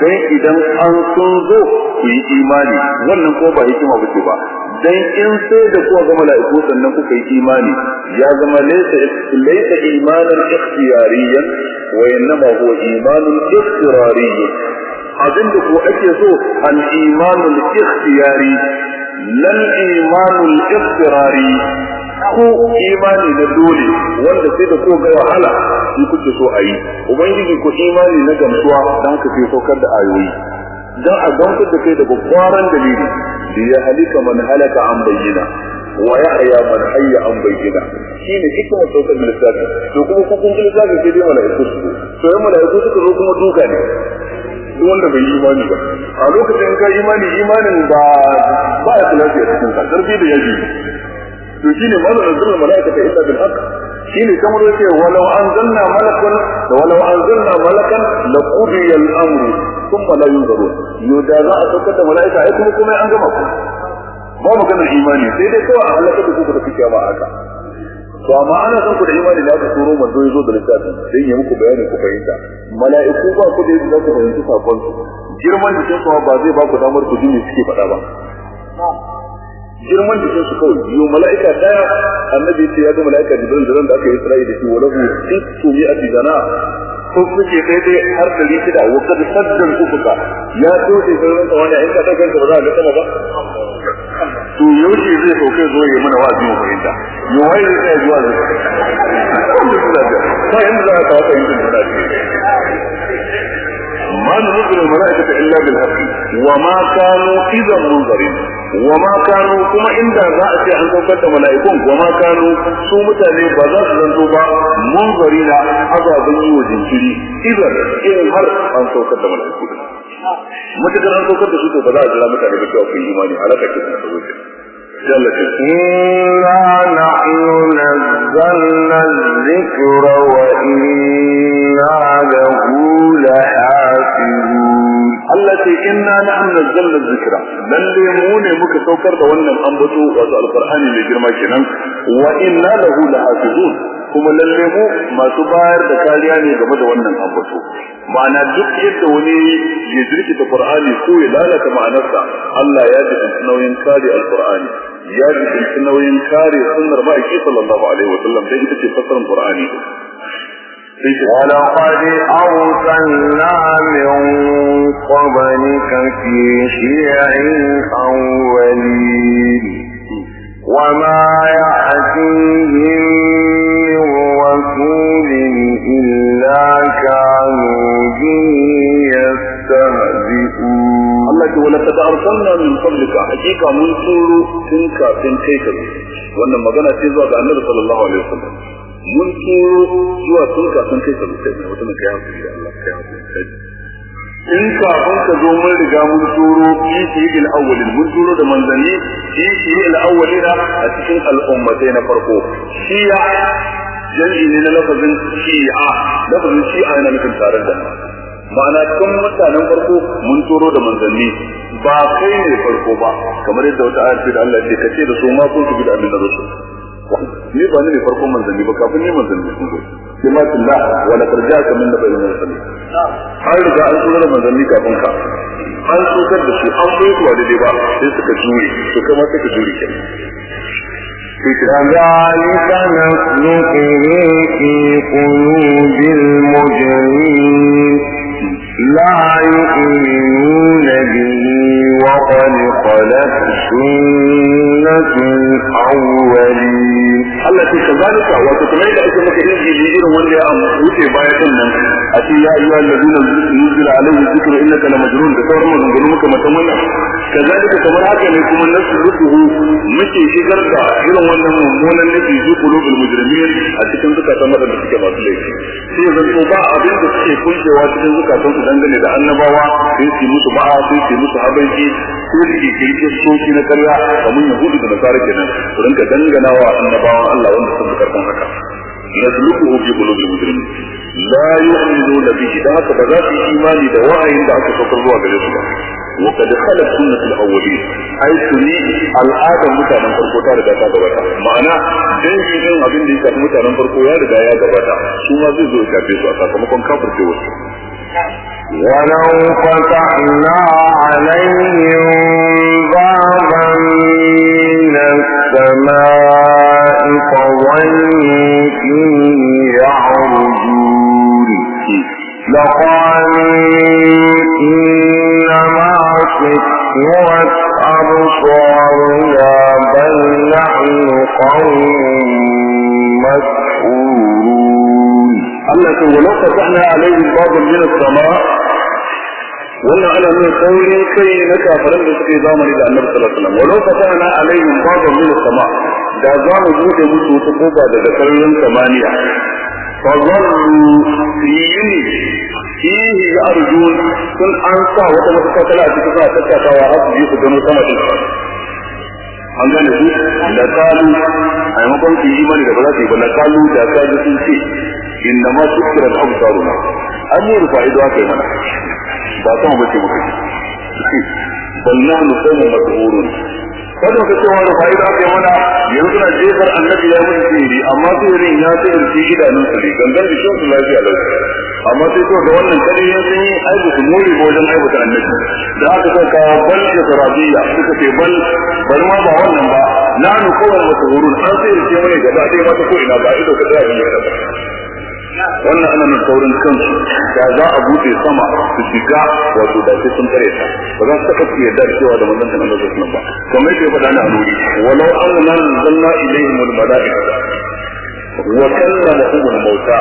dan idan an sun zo ku yi imani. Wannan ko ba hikima ba ba. Dan in sai da kuka ga mala'iku sannan kuka yi imani ya zama laysa laysa imanan ikhtiyariyan wa innama huwa imanun iktirariyyan abin da ko ake so al imanul ikhtiyari lan imanul iktirari ko imani na dole wanda sai da ko ga wahala shi kuke so a yi. Ubangiji ko imani na gamsuwa dan ka sai saukar da ayoyi. Dan a gamsar da kai da babbaran dalili. Da ya halika man halaka an bayyana wa yahya man hayya an bayyana shine hikimar saukar lissafi to kuma ku kun lissafi sai dai malaiku su to yan malaiku suka zo kuma duka ne duk wanda bai imani ba a lokacin ka imani imanin ba ba ya tilafi a cikin ka ƙarfi da yaji to shine ma nazzalna malaikata illa bil haqq shine kamar ya ce walau anzalna malakan da walau anzalna malakan la qudiya al amru thumma la yunzarun. Yo da za a saukar da malaika ai kuma kuma an gama. Ku ba maganar imani sai dai kawai a halaka da ku da kuke ba haka. To amma ana son ku da imani da aka turo manzo ya zo da littafi dan ya muku bayani ku fahimta. Mala'iku ba ku da yadda ku fahimci saƙon girman jikin su ba zai ba ku damar ku ji me suke faɗa ba. Girman jikin su kawai. Yiwu mala'ika ɗaya annabi ce ya ga mala'ika da da aka yi isra'i da shi wa lahu sittu mi'ati dana. Ko kuke kai dai har da shida wa kad saddan ufuka ya toshe sauran sa wanda in ka daga ba za a ga sama ba. To yaushe zai sauke zo ya mana wa'azi mu fahimta. Yo wai zai zuwa zai ba inda za ka kawo fahimtar da ما ننزل الملائكة إلا بالحق. وما كانوا إذا منظرين. وما كانوا كما إن ذا أتي عن توقت ملائكون. وما كانوا سومة لبذات ذنبا منظرين أبا بني وجنكري إذا إن هر عن توقت ملائكون. متكر عن توقت سوء بذات لا متعني بكوا في إيماني على كتب نتوجه إنا نحن نزلنا الذكر وإنا له لحافظون Allah ce inna nahnu nazzalna dhikra lalle mu ne muka saukar da wannan ambato wato alqur'ani mai girma kenan wa inna lahu lahafizun kuma lalle mu masu bayar da kariya ne game da wannan ambato ma'ana duk yadda wani ya jirkita qur'ani ko ya lalata ma'anarsa Allah ya ji nauyin kare alqur'ani ya ji nauyin kare sunnar ma'aiki sallallahu alaihi wa sallam da ita ce fasarin qur'ani ولقد أرسلنا من قبلك في شيع الأولين. وما يأتيهم من رسول إلا كانوا به يستهزئون. الله ولقد أرسلنا من قبلك. حقيقة من سورة تنكا تنكيك wannan magana ce zuwa ga annabi sallallahu alaihi wasallam mun turo zuwa tun kafin kai ka zuce mai wata kai da Allah kai. Hakuri in kafin ka zo mun riga mun turo fi il awwalin mun turo da manzanni fi il awwalina a cikin al'ummatai na farko. Shiya jami'i ne na lafazin shi'a. Lafazin shi'a yana nufin tare da ma'ana tun mutanen farko mun turo da manzanni. Ba kai ne farko ba kamar yadda wata ayar da Allah ce kace da su ma kun su bi da rasul ni ba ni ne farkon manzanni ba kafin ni manzanni sun zo sai ma tillah wa la tarja ka min nabi mursali an riga an tura da manzanni kafin ka an tsokar da su an bai kuwa daidai ba sai suka jure to kai ma suka jure kenan كذلك نسلكه في قلوب المجرمين لا يؤمنون به وقد خلت سنة الأولين Allah ce kazalika wato kamar da ake maka injili irin wanda ya wuce baya kan nan a ce ya ayyuha allazina nuzila alaihi dhikru innaka la majnun da sauran maganganu muka matan wannan kazalika kamar haka ne kuma nasu rusuhu muke shigar da irin wannan mummunan nufi zu qulubul mujrimin a cikin zukatan wadanda suke masu laifi sai zan to ba abin da suke kuncewa cikin zukatan su dangane da annabawa sai su musu ba'a sai su musu habanci sai su kirkir soki na karya kamar yahudu da nasara kenan su rinka danganawa annabawan Allah wanda sun fi karfin haka nasluquhu fi qulubil mujrimin la yu'minuna bihi da haka ba za su yi imani da wa'ayin da aka saukar zuwa gare su ba wa qad khalat sunnatul awwalin ai suni al'adar mutanen farko ta riga ta gabata ma'ana dan shi din abin da ya shafi mutanen farko ya riga ya gabata su ma zai zo ya shafe su a sakamakon kafircewar su ولو فتحنا عليهم بابا من السماء فظلوا فيه يعرجون لقالوا إنما سكرت أبصارنا بل نحن قوم مسؤولون الله يقول ولو فتحنا عليه الباب من السماء wannan ana nuna saurin kai na kafiran da suke zamani da Annabi sallallahu alaihi wasallam. Walau fatahna alaihim baban min as-sama da za mu buɗe musu wata ƙofa daga sararin samaniya. Fa zallu fiyini fihi yarjun sun an sa wata kakala a cikin sa tattakawa har su je su gano sama din. An gane su da kalu a maimakon su yi imani da ba za su yi ba da kalu da kalu sun ce inna ma sukira da absaruna an yi rufa ido aka yi mana. Ba sama bace muka ji bal nahnu qawmun madhurun kada ka cewa rufa ido aka yi mana yanzu na jefar annabi ya mutu sihiri amma sihirin ya sayar shi idanun su ne. Gangan da shi lafiya lau. Amma sai ko da wannan kadai ya sun yi aibu su more ba wajen aibuta annabi. Da aka so ka bal da tarabiya suka ce bal bal ma ba wannan ba. Nahnu qawmun madhurun an sayar shi mai gaba ɗaya mata ko ina ba ido ka tsaya ne ba wannan ana nan saurin kansu da za a bude sama su shiga wato da sai sun kare ta ba za su taɓa su yarda da cewa da manzon Allah sallallahu alaihi ba kamar yadda ya faɗa ni a nuri walau anna nazzalna ilaihim almalaikata almauta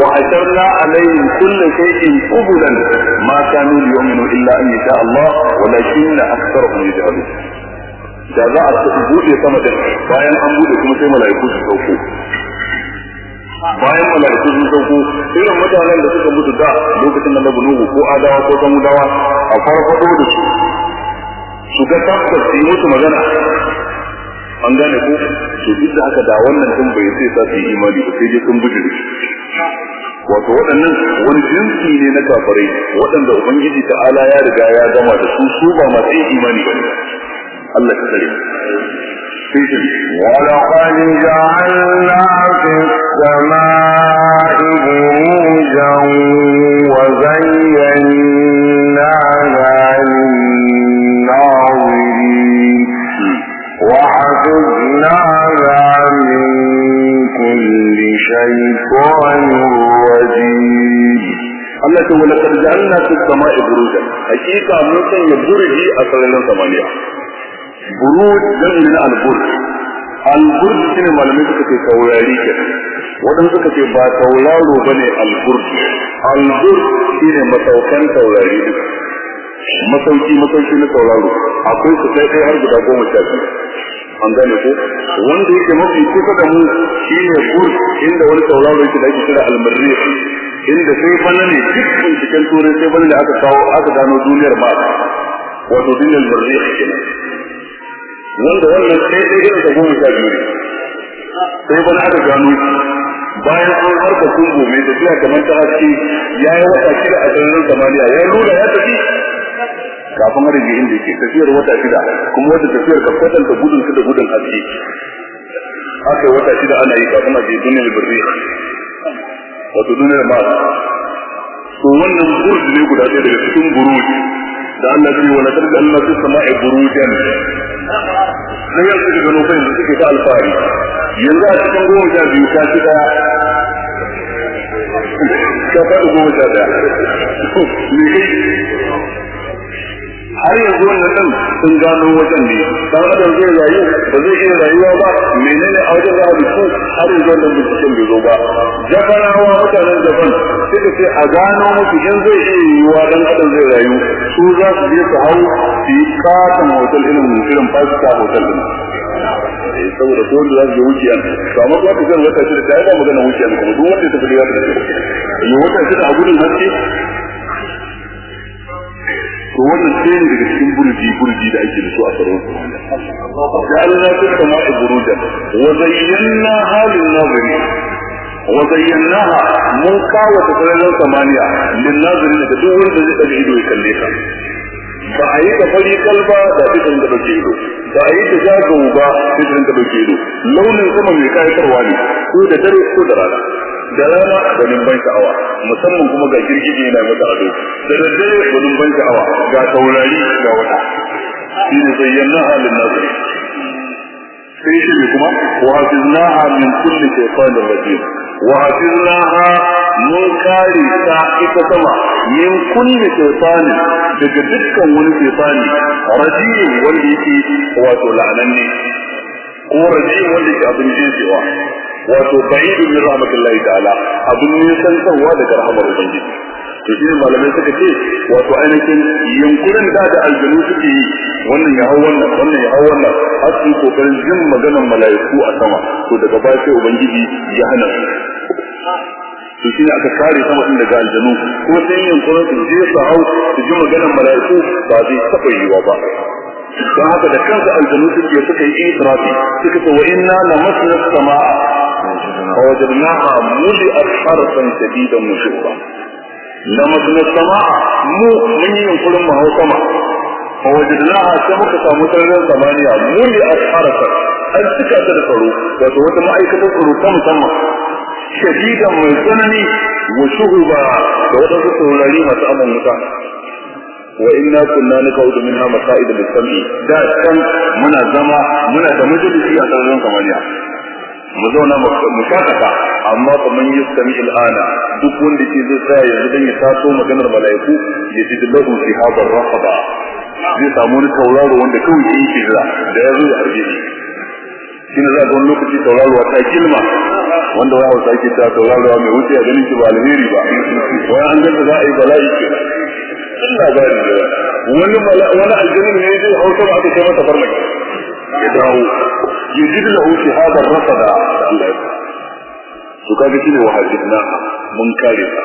wa asharna alaihim kull shay'in qubulan ma kanu yu'minu illa an yasha Allah walakinna aktharuhum yajhalun da za a bude sama da bayan an bude kuma sai mala'iku su sauko bayan mala'iku sun sauko irin mutanen da suka mutu da lokacin da nuhu ko adawa ko samudawa a farfado da su. Su ga tabbas su yi musu magana. An gane ko? To duk da haka da wannan din bai sai sa su yi imani ba sai dai sun bujire wato waɗannan wani jinsi ne na kafirai waɗanda ubangiji ta'ala ya riga ya gama da su su ba masu imani ba ne. الله يستريح ولقد جعلنا في السماء بروجا وزيناها للناظرين. وحفظناها من كل شيطان رجيم. الله يقول لقد جعلنا في السماء بروجا. حقيقة أنه يبرجي أصلنا ثمانية buruj dan min al-burj al-burj shine malamai suka ce taurari ke. Wadanda suka ce ba tauraro ba ne al-burj al-burj shine masaukan taurari. Masauki masauki na tauraro. Akwai su kai kai har guda goma sha biyu. An gane ko? Wanda yake mafi kusa da mu shine burj inda wani tauraro yake da ake kira al-marrikh inda sai bana ne duk cikin turai sai bana da aka kawo aka gano duniyar ma. Wato duniyar marrikh kenan. Wanda wannan sai dai irin ta goma sha biyu. Sai bana aka gano bayan an harka kungo mai tafiya kamar ta haske ya yi wata shida a sararin samaniya ya nuna ya tafi. Kafin rage inda yake tafiyar wata shida kuma wata tafiyar ka kwatanta gudun su da gudun haske. Aka yi wata shida ana yi kafin a je duniyar birni. Wato duniyar ma. To wannan burj ne guda ɗaya daga cikin buruj. Da Allah ya wala tarda Allah fi sama'i burujan. Sai ya suka gano kai da suke ta alfahari. Yanzu a cikin goma sha biyu ka ci ɗaya ka faɗi goma sha ɗaya har yanzu wannan din sun gano wajen ne. Dan adam zai rayu ba zai iya rayuwa ba. Menene a wajen rayu? Su har yanzu wannan binciken bai zo ba. Jabarawa mutanen japan suka ce a gano musu in zai iya yiwuwa dan adam zai rayu su za su je su hau su yi katon hotel irin irin fasta hotel din saboda ko wanda za su je wuciya to amma kuma tafiyar wata shida ta yi ba magana wuciya kuma duk wanda ya tafi da ya tafi yi wata shida a gudun haske to wannan sai ne daga cikin burji burji da ake da su a tsaron da Allah ta kama a buruja wa zayyana halin nazari nazari da duk wanda zai daga ido ya kalle ka ba a yi fari kalba da fitan da ɗauke ido ba a yi ta zagawo ba fitan da ɗauke ido launin sama mai kayatarwa ne ko da dare ko da rana da rana gwanin ban sha'awa musamman kuma ga girgije yana mata ado da daddare gwanin ban sha'awa ga taurari ga wata shi ne zayyana halin nasu sai shi ne kuma wa hafiznaha min kulli shaytanir rajim hafiznaha mun kare ta ita sama min kulli shaytani daga dukkan wani shaytani rajim wanda yake wato la'ananne ko rajim wanda yake abin jinsewa wato ba'idu min rahmatullahi ta'ala abin nisan kanwa daga rahmar ubangiji to shi malamai suka ce wato ainihin yankurin da da aljanu suke yi wannan ya hau wannan wannan ya hau wannan har su kokarin jin maganar mala'iku a sama to daga baya sai ubangiji ya hana su to shi ne aka kare sama din daga aljanu kuma sai yankurin su je su hau su ji maganar mala'iku ba zai taɓa yiwa ba don haka da kansu aljanu suke suka yi itirafi suka ce wa inna lamasna samaa فوجدناها ملئت حرسا شديدا وشهرا na masna sama'a mu mun yi yunkurin mu hau sama. Fa wajadnaha sai muka samu sararin samaniya muli asharaka an cika ta da tsaro wato wata ma'aikatar tsaro ta musamman. Shadidan mai tsanani wa shuhuba da wadansu saurari masu amon wuta. Wa inna kunna nakaudu minha maqaida lis-sam'i. Da kan muna zama muna da majalisi a sararin samaniya. Mu zauna mu shakata amma fa man yastami al'ana duk wanda ke zai tsaya yanzu dan ya taso maganar mala'iku ya ji lahu shihabar rafada zai samu wani tauraro wanda kawai ke yake jira da ya zo ya harbe shi shi ne za ga wani lokaci tauraruwa ta kilma wanda wani hausa ake ta tauraruwa mai wuce a ganin shi ba alheri ba wani an ganta za a yi bala'i ke sun labari da wani wani aljanin ne zai hausa ba aka ce masa farmaki ya dawo يجد له في هذا الرفض. تكاذبين وحاجبنا منكارفة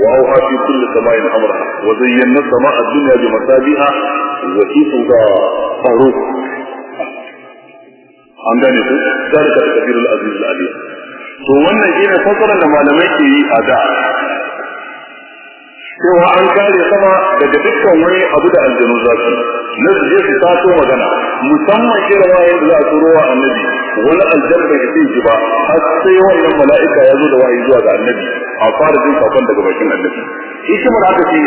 وأوحى في كل سماء أمرها. وزينا السماء الدنيا بمسابها وكيف ذا فاروق. عندنا ذلك الكبير العزيز العليم. ثم نجينا فترة لما لم يكن أداء. سوى أنكار سماء لجدك ومعي أبدا الجنوزات na su je su taso magana. Musamman irin wayan da za a turo wa annabi wani aljan bai sai ji ba har sai wannan mala'ika ya zo da wahayi zuwa ga annabi a fara jin saƙon daga bakin annabi. Hikimar haka shi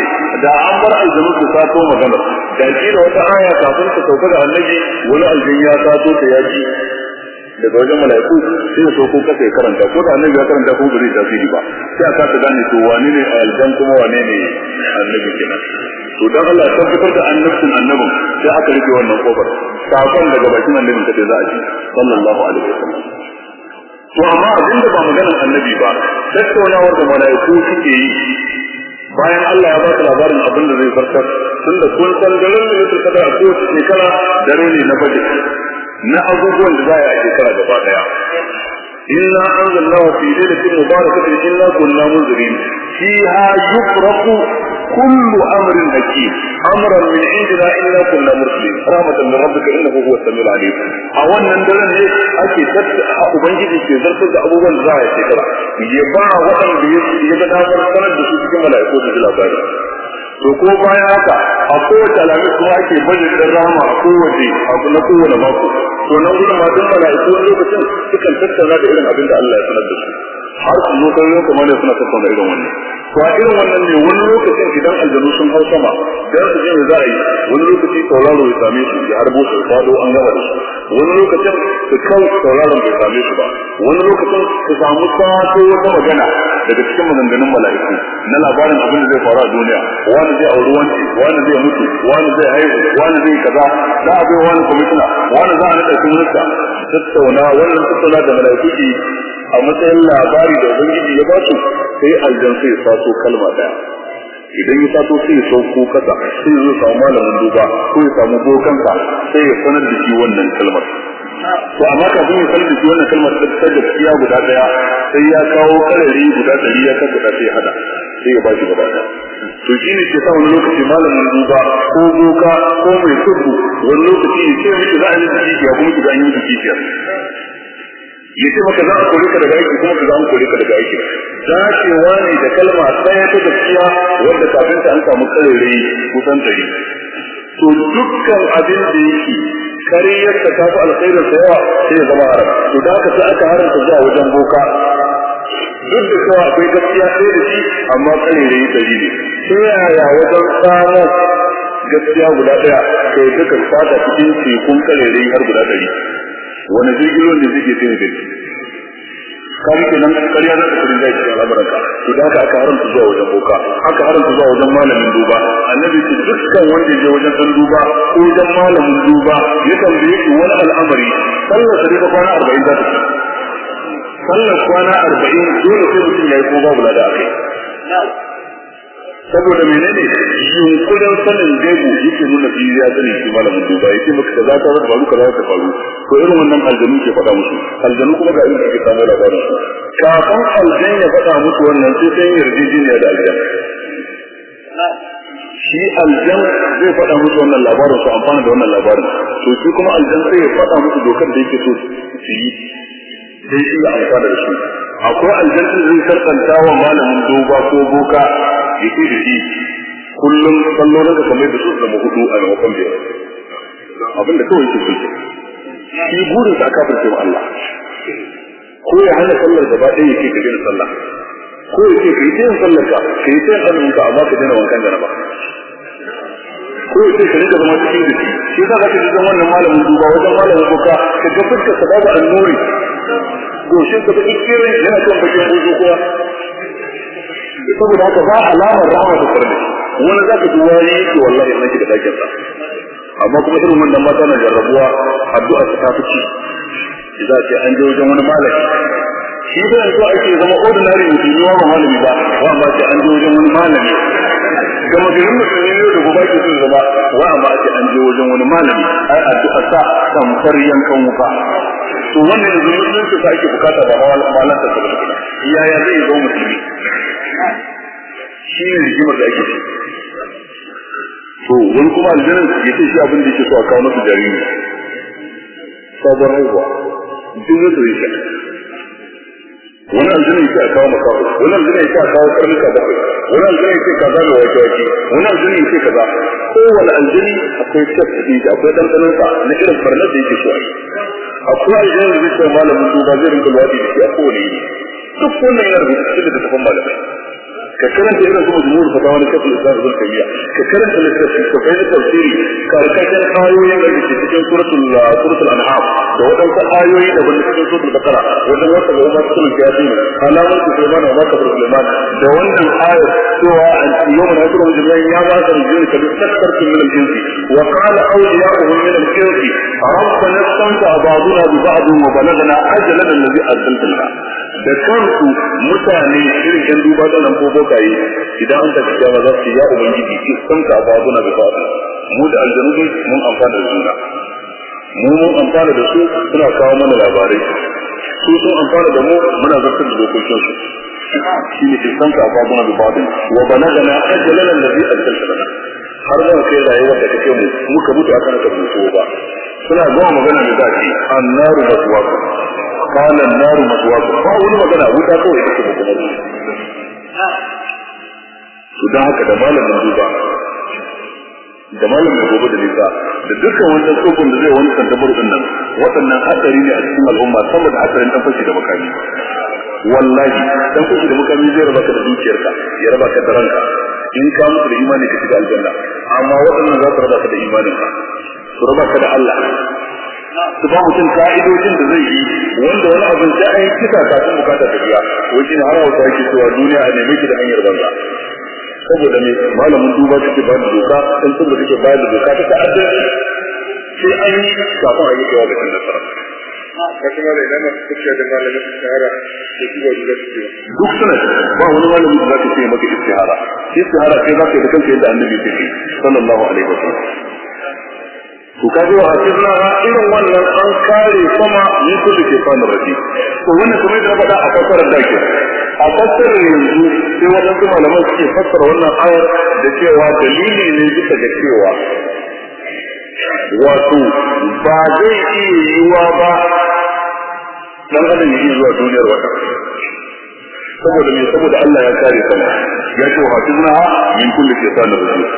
da an bar aljanu su taso magana da shi da wata aya kafin su sauka da annabi wani aljan ya taso ta yaki daga wajen mala'iku sai so ko kasa ya karanta. Ko da annabi ya karanta ko ba zai tasiri ba. Sai a kasa gane to wane ne aljan kuma wane ne annabi kenan. To dan Allah ya tabbatar da annabin annabin sai aka rufe wannan ƙofar. Sakon daga bakin annabin kace za a ji sallallahu alaihi wasallam to amma abin da ba maganar annabi ba tattaunawar da mala'iku suke yi bayan Allah ya ba su labarin abin da zai farkar tunda kun san garin da ya kada a kowace shekara dare ne na baje. Na abubuwan da za a yi a shekara gaba daya inna anzalnahu fi lailatin mubarakatin inna kunna munzirin fiha yufraqu kullu amrin hakim amran min indina inna kunna mursalin rahmatan min rabbika innahu huwa samiul alim a wannan daren ne ake tattara ubangiji ke zartar da abubuwan da za a yi shekara ya ba waɗanda ya ga damar sanar da su cikin mala'iku da labari to ko bayan haka a kowace alamu kuma ake bajin ɗan rama a kowace abu na kowane mako. To nan gudun ma duk mala'iku wani lokacin sukan tattauna da irin abin da Allah ya sanar da su. Har su zo kan yau kamar suna tattauna irin wannan. To a irin wannan ne wani lokacin idan aljanu sun hau sama dan su je za a yi? Wani lokaci tauraro ya same su ya harbo su fado an gama da su. Wani lokacin su kau tauraron bai same su ba. Wani lokacin su samu sato wata magana daga cikin maganganun mala'iku na labarin abin da zai faru a duniya. Wani zai auri wanci wani zai mutu wani zai haihu wani zai kaza. Za a bai wani kwamishina wani za a naɗa sun riƙa tattauna wannan tattauna da mala'iku a matsayin labari da ubangiji ya ba su sai aljan sai sato kalma ɗaya idan ya sato sai ya sauko kasa sai ya samu malamin duba ko ya samu bokansa sai ya sanar da shi wannan kalmar. To amma kafin ya sanar da shi wannan kalmar ta gaskiya guda ɗaya sai ya kawo kalari guda dari ya kasa da sai hada sai ya ba shi gaba ɗaya to shi ne ke sa wani lokaci malamin duba ko boka ko mai tudu wani lokaci ya ce miki za a yi jijiya kuma ki za a yi jijiya ya ce maka za a kore ka daga aiki kuma ka za a kore ka daga aiki dacewa ne da kalma ɗaya ta gaskiya wadda kafin ta an samu karere kusan ɗari. To dukkan abin da yake kariyar ta tafi alkhairin sa yawa sai ya zama haram. To da aka sai aka haramta zuwa wajen boka. Duk da cewa akwai gaskiya sai da shi amma karere yi ɗari ne. Ta yaya wajen samun gaskiya guda ɗaya kai duka fata cikin tekun karere har guda ɗari. Wani jirgin ruwan da zai ke sai da kari kenan ƙarya za ta kuɗin zai cikin al'amuranka to da haka aka haramta zuwa wajen boka aka haramta zuwa wajen malamin duba. Annabi ce dukkan wanda ya je wajen dan duba ko wajen malamin duba ya tambaye shi wani al'amari. Sallar sa da kwana arba'in za ta sallar kwana arba'in dole sai mutum ya yi ko babu lada a kai. Saboda menene? Yunkurin sanin gaibu yake nuna shi ya sani shi malamin duba. Yake maka da za ta wata faru kaza ta faru. To irin wannan aljanu ke faɗa musu. Aljanu kuma ga inda ake samu labarin su. Kafin aljan ya faɗa musu wannan sai sai yarjejeniya da aljan. Shi aljan zai faɗa musu wannan labarin su amfana da wannan labarin. To shi kuma aljan sai ya faɗa musu dokar da yake so su yi sai shi amfana da shi. Akwai aljan zai sarkanta wa malamin duba ko boka ya ce da shi. Kullum sallolin da kamar da su zama huɗu a maimakon biyar. Abin da kawai ke so. Shi burin sa kafin ce Allah. Ko ya hana sallar gaba ɗaya ya ce ka daina sallah. Ko ya ce ka yi ta sallar ka ka yi ta yin ka amma ka daina wankan jaraba ko ya ce ka riƙa zama cikin jiki. Shi yasa za ka ji wannan malamin duba wajen malamin boka ka ga fuskar sa babu annuri. Goshin ka baki kirin yana kan bakin buzu kuwa saboda haka ba alamar rahama ta tare da shi. Wani za ka ji wani yake wallahi na shiga ɗakin sa. Amma kuma irin wannan mata na jarrabuwa addu'a ta fi ci. Za ce an je wajen wani malami. Shi ba yanzu ake zama ordinary musulmi wa ba malami ba. Wa amma ce an je wajen wani malami. Ga maganin musulmi ne da gobe ke sun zama wa amma ce an je wajen wani malami. Ai addu'a sa tamfar yankan wuka. To wannan yanzu musulunci sa ake buƙata ba malan ta saboda yaya zai zo musulmi? Shi ne rigimar da ake ci to wani kuma aljanin ya ce shi abin da yake so a kawo masa jariri. Sabon haihuwa. Duk zai zai shi. Wani aljini yake a kawo makafu wani aljini yake a kawo karnuka bakwai. Wani aljini yake kaza da wake wake wani aljini yake kaza. Kowane aljini akwai shaf ɗin shi akwai ɗanɗanonsa na irin farnar da yake so a yi. Akwai aljini da zai ce malamin duba zai rinka luwaɗi da shi a kowane yi duk wannan yana rubuta cikin da tafan malamai. كثرت ابن جمهور فتاوى كتب الاسلام ابن تيميه كثرت الاسلام في صفحه التفسير قال كثر قايوي الذي في سوره سوره الانعام وهذا القايوي ده اللي في سوره البقره وده هو سوره سوره الجاثيم قال عمر بن سليمان وما كتب سليمان ده هو سوى ان يوم الاجر والجزاء يا بعث الجنس كبير من الجنس وقال اولياؤه من الجنس ربنا استمتع بعضنا ببعض وبلغنا اجلنا الذي ارسلت لنا ذكرت متى من شرك الدوبات الامبوبو bokaye idan an tafi kiyama za su yi ya ubangiji ki san ka ba abuna bi ba mu da aljanubi mun amfana da juna. Mu mun amfana da su suna kawo mana labarai. Su sun amfana da mu muna zartar da dokokin su shi ne san ka ba abuna bi ba wa bana balagana ajalan alladhi ajaltana har zan kai da yawa da kake mu mu ka mutu akan ka mutu ba. Suna zuwa magana da zaki annaru maswaqu qala annaru maswaqu ba wani magana wuta kawai take da kuma su don haka da malamin duba da malamin gobe da nisa da dukkan wani tsokon da zai wani santabar ɗin nan waɗannan hatsari ne a cikin al'umma saboda hatsarin dan fashi da makami. Wallahi dan fashi da makami zai raba ka da dukiyarka ya raba ka da ranka. In ka mutu da imani ka shiga aljanna. Amma waɗannan za su raba ka da imaninka. Su raba ka da Allah. Su ba mutum ka'idojin da zai yi wanda wani abin sai an yi kisa kafin buƙatar tafiya. Wai shi ne har hausa yake cewa duniya a neme ki da hanyar banza. Saboda me? Malamin duba suke ba da doka sun sun da suke bayar da doka ta ta'addanci sai an yi kafin a yi kewa da kan nasara. Duk suna ba wani malamin da za ka ce maka istihara. Istihara sai za ka yi da kanka yadda annabi ya ce sallallahu alaihi wasallam to ka zo a cikin irin wannan an kare sama ni kullu ke fara rabi to wannan kuma da faɗa a fasarar da a fasarar yanzu sai wadansu malaman suke fassara wannan ayar da cewa dalili ne bisa ga cewa wato ba zai iya yiwuwa ba dan adam yi zuwa duniyar wata. Saboda me? Saboda Allah ya kare sama ya ce hafizna min kulli shaytanir rajim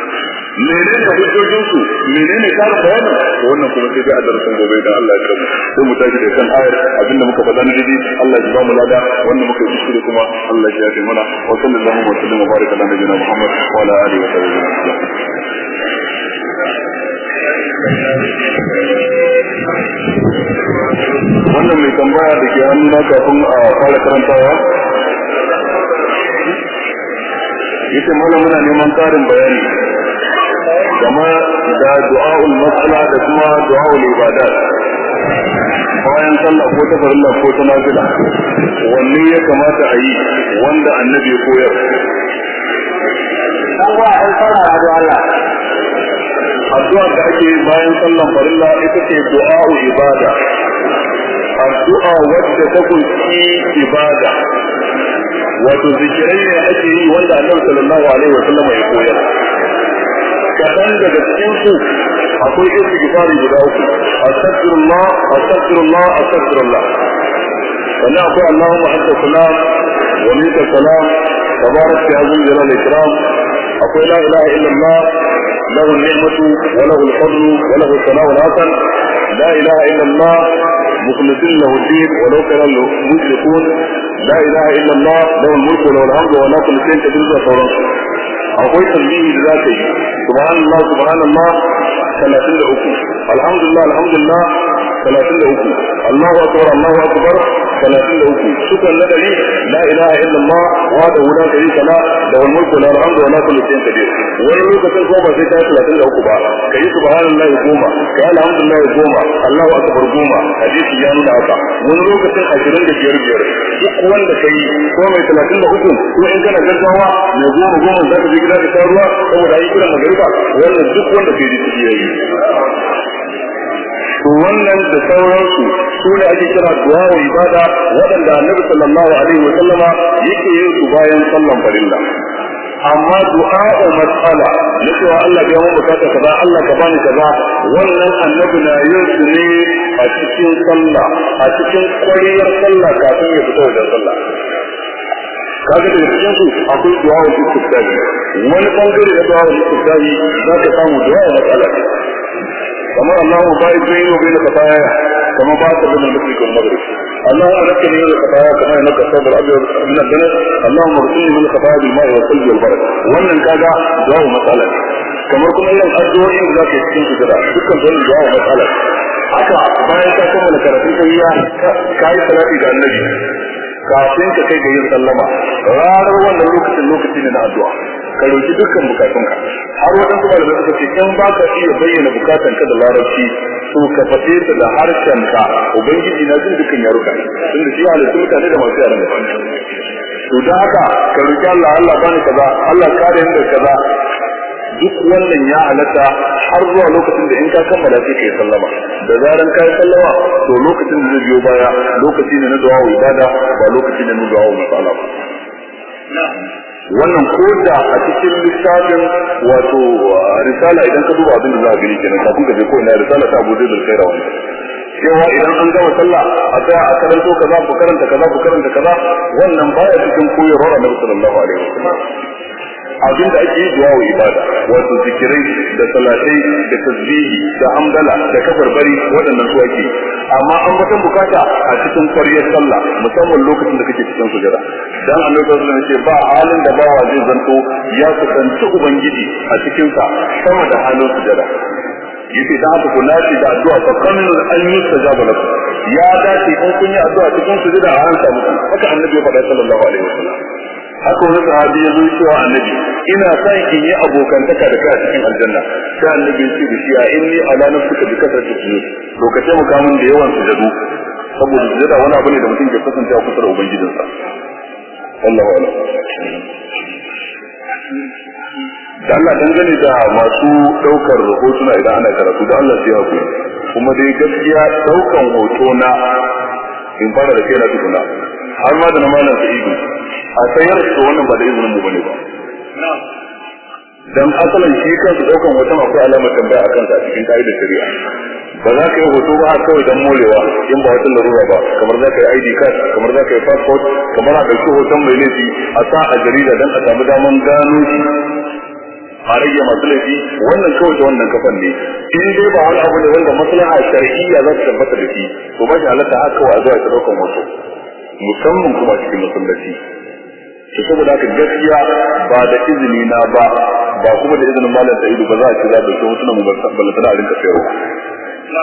menene hujjojin su menene karin bayani? To wannan kuma sai a darasin gobe da Allah ya kira sai mu tashi da kan ayar abin da muka faɗa na dai Allah ya ba mu lada wanda muka yi kuskure kuma Allah ya yi mana. Wa sallallahu wa sallam wa baraka ala nabiyina Muhammad wa ala alihi wa sahbihi wannan mai tambaya da ke hannuna kafin a fara karantawa. Yace mana muna neman karin bayani. Kama da du'a'ul mas'ala da kuma du'a'ul ibadat bayan sallah ko ta farilla ko ta nafila wanne ya kamata a yi wanda annabi ya koyar dan wa saurara da Allah addu'a da ake bayan sallan farilla ita ce du'a'u ibada addu'a wadda ta ƙunshi ibada wato zikirai ne ake yi wanda annabi sallallahu alaihi wa sallam ya koyar kaɗan daga cikin su akwai istighfari guda uku astaghfirullah astaghfirullah astaghfirullah sannan akwai allahumma anta salam wa minka salam tabarak ya zul jalal ikram akwai la ilaha illallah له النعمة وله الفضل وله الثناء الحسن لا إله إلا الله مخلصين له الدين ولو كان المشركون لا إله إلا الله له الملك وله الحمد ولا كل شيء تدرس sauran akwai tasbihi da zaka yi subhanallah subhanallah 33 alhamdulillah alhamdulillah 33 Allahu akbar Allahu akbar 33. Shukran ladari la ilaha illa Allah wa da la sharika la da wal mulku la alhamdu wa la kullu shay'in qadir. Wani lokacin ko ba sai ka 33 ba kai subhanallah goma kai alhamdulillah goma Allahu akbar goma hadisi ya nuna haka. Wani lokacin 25 biyar duk wanda kai ko mai 33 ko in kana gaggawa mai goma goma za ka je gida ka ruwa saboda ayi kiran magariba wannan duk wanda da shi yayi to wannan da sauransu su ne ake kira du'a wa ibada waɗanda annabi sallallahu alaihi wa sallama yake yin su bayan sallan farilla. Amma du'a'u mas'ala na cewa Allah ya mu buƙata kaza Allah ka bani kaza wannan annabi na yin su ne a cikin sallah a cikin kwariyar sallah kafin ya fito da sallah. Kaga daga cikin su akwai du'a wa istiftahi wani ɓangare da du'a wa istiftahi za ka samu du'a wa mas'ala. Kamar Allahu ba'i bayni wa bayna khataya kama ba ta bin al-mashriq wal maghrib Allahu anakni min al-khataya kama yanaka sabr abyad min al-dunas Allahu mursilni min al-khataya bil ma'i wal thalji wal barad wannan kaga du'a wa mas'ala kamar kuma irin addu'o'i da zaka cikin su da dukkan wannan du'a wa mas'ala haka bayan ka kammala karatun tahiyya kai salati ga annabi kafin ka kai ga yin sallama ranar wannan lokacin lokaci ne na addu'a. Ka roki dukkan bukatunka. Har waɗansu malamai suka ce in ba ka iya bayyana bukatanka da larabci to ka faɗe ta da harshen ka ubangiji na jin dukkan yaruka. Tunda shi halittu mutane da masu yaran to da haka ka roki Allah Allah bani kaza Allah kare ni da kaza. Duk wannan ya halatta har zuwa lokacin da in ka kammala sai kai sallama. Da zaran kai sallama to lokacin da zai biyo baya lokaci ne na du'a ibada ba lokaci ne na du'a masala ba. Wannan ko da a cikin littafin wato risala idan ka duba abin da za a gani kenan kafin ka je ko ina risala ta buɗe da kai rawan cewa idan an gama sallah a tsaya a karanto kaza ku karanta kaza ku karanta kaza wannan baya cikin koyarwar Annabi sallallahu alaihi wasallam. Abin da ake yi duwa wa ibada. Wato zikirai da salatai da tasbihi da hamdala da kabarbari waɗannan su ake. Amma an batan buƙata a cikin kwariyar sallah musamman lokacin da kake cikin sujada. Dan annabi sallallahu alaihi wasallam ba halin da bawa zai zanto ya kusanci ubangiji a cikin sa sama da halin sujada. Yace da haka ku nace da addu'a fa kamil an yustajaba lakum. Ya dace in kun yi addu'a cikin sujada a an samu. Haka annabi ya faɗa sallallahu alaihi wasallam. Haka wani sahabi ya zo cewa annabi ina son in yi abokantaka da kai a cikin aljanna. Sai annabi ya ce da shi a inni ala nafsika bi kasrati sujud. To ka da yawan sujadu saboda sujada wani abu ne da mutum ke kasancewa kusa da ubangijinsa. Wallahu a'lam. Da Allah dangane da masu ɗaukar hotuna idan ana karatu da Allah sai haƙuri kuma dai gaskiya ɗaukan hoto na in fara da kai na tukuna har ma da na malam sa'idu a sayar da wannan ba da izinin mu ba ne ba. Dan asalin shi kansu ɗaukan hoton akwai alamar tambaya akan sa cikin ka'idar shari'a. Ba za ka yi hoto ba kawai dan morewa in ba wata larura ba. Kamar za ka yi ID card kamar za ka yi passport kamar a ɗauki hoton mai laifi a sa a jarida dan a samu daman gano shi. A rage masu laifi wannan kawai da wannan kafan ne. In dai ba wani abu ne wanda maslaha shar'iyya za ta tabbata da shi to ba shi halatta haka kawai a zuwa ta ɗaukan hoto. Musamman kuma cikin masallaci. To saboda haka gaskiya ba da izini na ba ba kuma da izinin malam sa'idu ba za a ci da shi hotunan mu ba balantana a rinka sayarwa.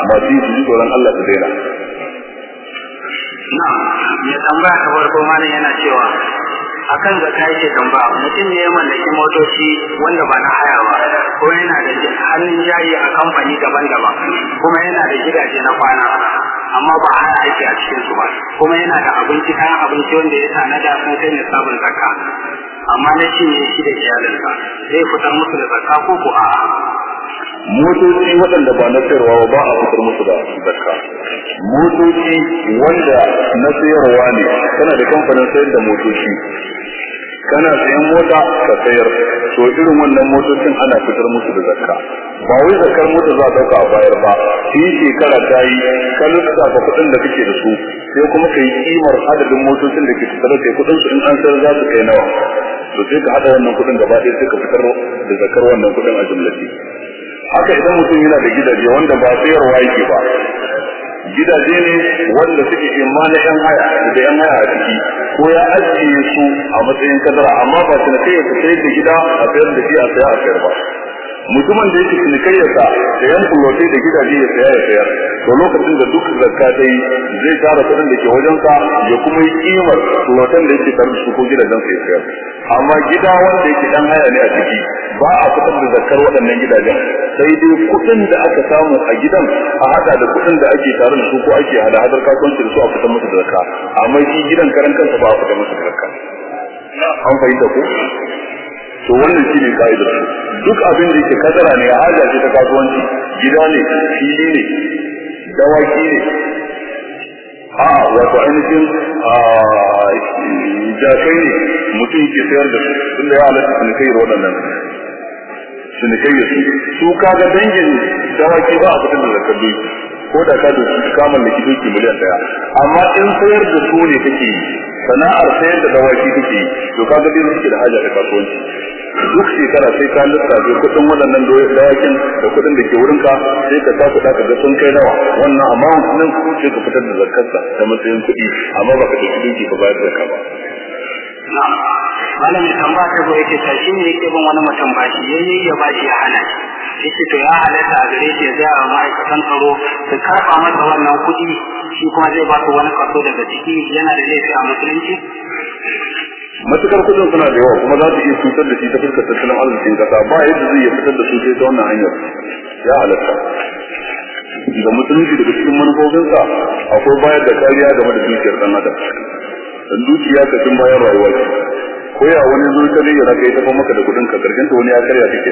Masu yi su ji tsoron Allah su daina. Na ya tambaya ta farko malam yana cewa akan zaka yake tambaya mutum ne mallaki motoci wanda ba na haya ba ko yana da hannun jari a kamfani daban-daban kuma yana da gidaje na kwana. Amma ba haya aiki a cikin su ba kuma yana da abinci kayan abinci wanda ya tanada sun kai sabon zakka. Amma na cinye shi da iyalinsa zai fitar musu da zakka ko ko a'a? Motoci waɗanda ba na sayarwa ba a fitar musu da zakka. Motoci wanda na sayarwa ne kana da kamfanin sayar da motoci. Kana sayan mota ka sayar. To irin wannan motocin ana fitar musu da zakka. Ba wai zakkar mota za a ɗauka a bayar ba. Shi shekara ta yi ka lissafa kuɗin da kake da su sai kuma ka yi kimar adadin motocin da ke tattare da kuɗin su in an sayar za su kai nawa. To sai ka haɗa wannan kuɗin gaba ɗaya sai ka fitar da zakkar wannan kuɗin a jumlaci haka idan mutum yana da gidaje wanda ba sayarwa yake ba gidaje ne wanda suke imma na yan haya da yan haya a ciki ko ya ajiye su a matsayin kadara amma ba su na kai ya sayar da gida a sayar da shi a saya a sayar ba. Mutumin da yake cinikayyarsa da yan kulotai da gidaje ya saya ya sayar. To lokacin da duk zakka ta yi zai tara kuɗin da ke wajensa ya kuma yi kimar kulotan da yake tare su ko gidajen sa ya sayar. Amma gida wanda yake dan haya ne a ciki ba a fitar da zakkar waɗannan gidajen. Sai dai kuɗin da aka samu a gidan a hada da kuɗin da ake tare da su ko ake hada hadar kasuwanci su a fitar musu da zakka. Amma shi gidan karan kansa ba a fitar musu da zakka. An fahimta ko? To wannan shine ka'idar su. Duk abin da yake kadara ne haja ce ta kasuwanci gida ne fili ne dawaki ne. A wato ainihin jakai ne mutum ke sayar da su tunda ya halatta su kai waɗannan su ne kai su. Su kaga dangin dawaki ba a fitar da zakar doki ko da ka doki ka mallaki doki miliyan ɗaya. Amma in sayar da su ne kake yi sana'ar sayar da dawaki kake yi to kaga dai suke da haja da kasuwanci. Duk shekara sai ka lissafe kuɗin waɗannan dawakin da kuɗin da ke wurinka sai ka sa kuɗa ka ga sun kai nawa. Wannan amount nan sai ka fitar da zakarsa ta matsayin kuɗi amma baka ɗauki doki ka bayar da ka ba. Malam ya tambaya ta zo yake tashi ne yake bin wani mutum bashi yayi ya bashi ya hana shi. Ya ce to ya halatta a gare shi ya ga ma'aikatan tsaro su karfa masa wannan kuɗi shi kuma zai ba su wani kaso daga ciki yana da laifi a musulunci? Matukar kuɗin suna da yawa kuma za su iya cutar da shi ta fuskar tattalin arzikin kasa ba yadda zai iya fitar da su sai ta wannan hanyar. Ya halatta. Da musulunci daga cikin manufofinsa akwai bayar da kariya game da dukiyar dan adam. Dan dukiya ka tun bayan rayuwa ko ya wani zo ta zai raka ita maka da kuɗin ka ƙarshen ta wani ya karya take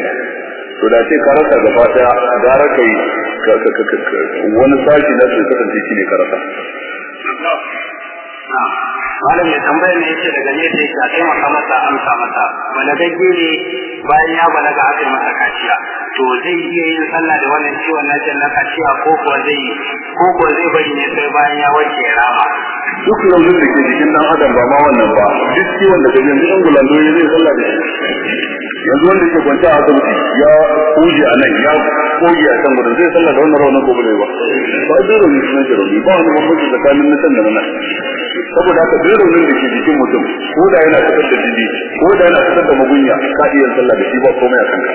to da ce ka rasa gaba ɗaya gara kai wani sashi na su kasance shi ne ka rasa. Malam ya tambaya ne ya ce daga ne sai ka taimaka masa amsa masa. Balagagge ne bayan ya balaga aka masa kaciya. To zai iya yin sallah da wannan ciwon na na kaciya ko kuwa zai ko kuwa zai bari ne sai bayan ya warke ya rama. Duk raunin da ke jikin dan adam ba ma wannan ba duk ciwon da ke yanzu an gulando ya zai sallah da yanzu wanda yake kwanta a ya kuje a nan ya koge a can gudun zai sallah da wannan raunin ko ba. Ba zai rauni sunan rauni ba wani bambanci tsakanin na da na saboda haka duk raunin da ke jikin mutum. Ko da yana fitar da jini ko da yana fitar da magunya ka iya sallah da shi ba komai a kanka.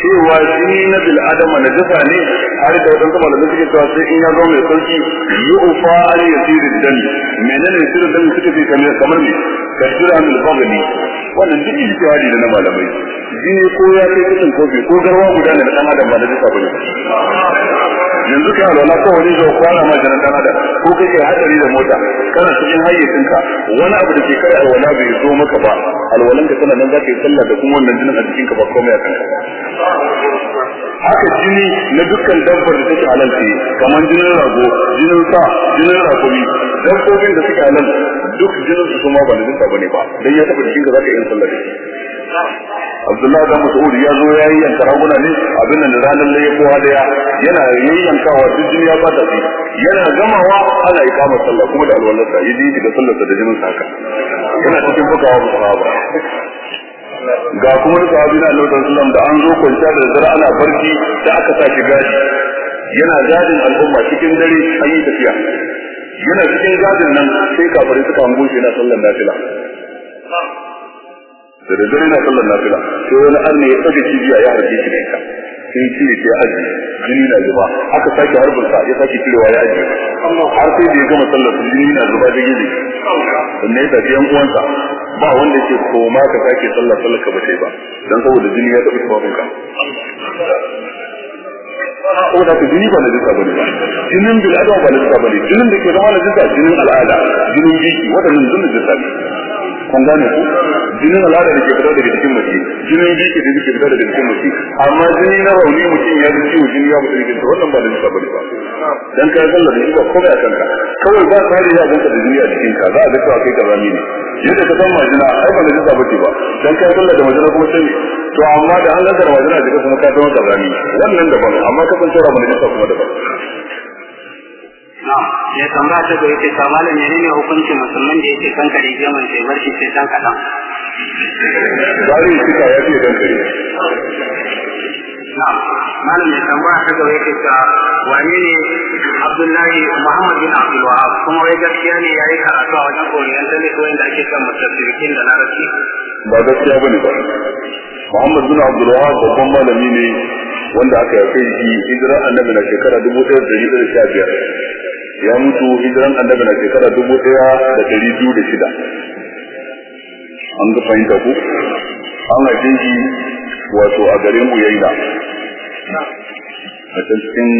Cewa jini na bil adama na jasa ne har da wadansu malamai suke cewa sai in ya zo mai sauƙi yi ufa an ya siri dani menene siri dani suka ce kamar me? Ka sira min bagani wannan duk ijtihadi da na malamai. Jini ko ya kai cikin kofi ko garwa guda ne da dan adam ba da jasa ba ne. Yanzu kai alwala ko wani zo kwana ma jaran dan adam ko kake hadari da mota kana cikin hayyacinka wani abu da ke kai alwala bai zo maka ba alwalan ka tana nan zaka yi sallah da kuma wannan jinin a cikin ka ba komai a kanka haka jini na dukkan dabbar da take halal ce kamar jinin rago jinin sa jinin rakumi. Dabbobin da suke halal duk jinin su kuma ba najisa ba ne ba dan ya taba cikin ka zaka yi sallah da Abdullahi dan Mas'ud ya zo ya yi yanka raguna ne abin nan ranar da ya kowa ɗaya yana yayyankawa duk jini ya bata shi. Yana gamawa ana ikama sallah kuma da alwalarsa ya ji da sallarsa da jinin saka yana cikin bukawa musahaba ga kuma da sahabi na Annabi sallallahu da an zo kwanciya da dare ana barci da aka sa shi gadi yana gadin al'umma cikin dare an tafiya. Yana cikin gadin nan sai kafirai suka hango shi na sallar nafila. Da da dare na sallar nafila. Sai wani arne ya tsaga cibiya ya harbe shi da ita. Sai cire sai aji jini na zuba. Aka sake harbin sa ya sake cirewa ya aji har sai da ya gama sallar jini na zuba da gizi sannan ya tafi yan uwansa. Ba wanda yake koma ka sake sallar sallar ka ba sai ba dan saboda jini ya tafi tawafin ka ko da jini ba na jisa bane ba jinin bil adam ba na jisa bane jinin da ke zama na jisa jinin al'ada jinin biki wadannan jinin jisa ne kun gane ku? Jinin al'ada da ke fita daga cikin mace jinin biki da ke fita daga cikin mace. Amma jini na rauni mutum ya ji ciwo jini ya mutu cikin wannan ba da jisa ba ne ba. Dan ka sallar da ba komai a kawai ba tsari ya ganka da jini a cikin ka za a ga cewa kai ƙarami ne. Yadda ka san majina ai ba da jisa bace ba. Dan ka sallar da majina kuma sai to amma da an da majina da kuma ka zama ƙarami wannan daban amma ka san cewa ba da jisa kuma daban. Ya tambaya ta gari ta malam ne ne hukuncin musulman da yake kan kare geman sai bar shi sai dan kadan bari kika ya fi dan kare. Malam ya tambaya ta gari ta wani ne Abdullahi Muhammad bin Abdul Wahab? Kuma wai gaskiya ne yayi karatu a wajen Oriental ne ko inda ake kan mutafikin da larabci? Ba gaskiya ba ne ba. Muhammad bin Abdul Wahab babban malami ne wanda aka yafe shi hijira annabi na shekara 1115 ya mutu hijiran annabi na shekara dubu ɗaya da ɗari biyu da shida. An ga fahimta ku? An haife shi wato a garin uyaina a can cikin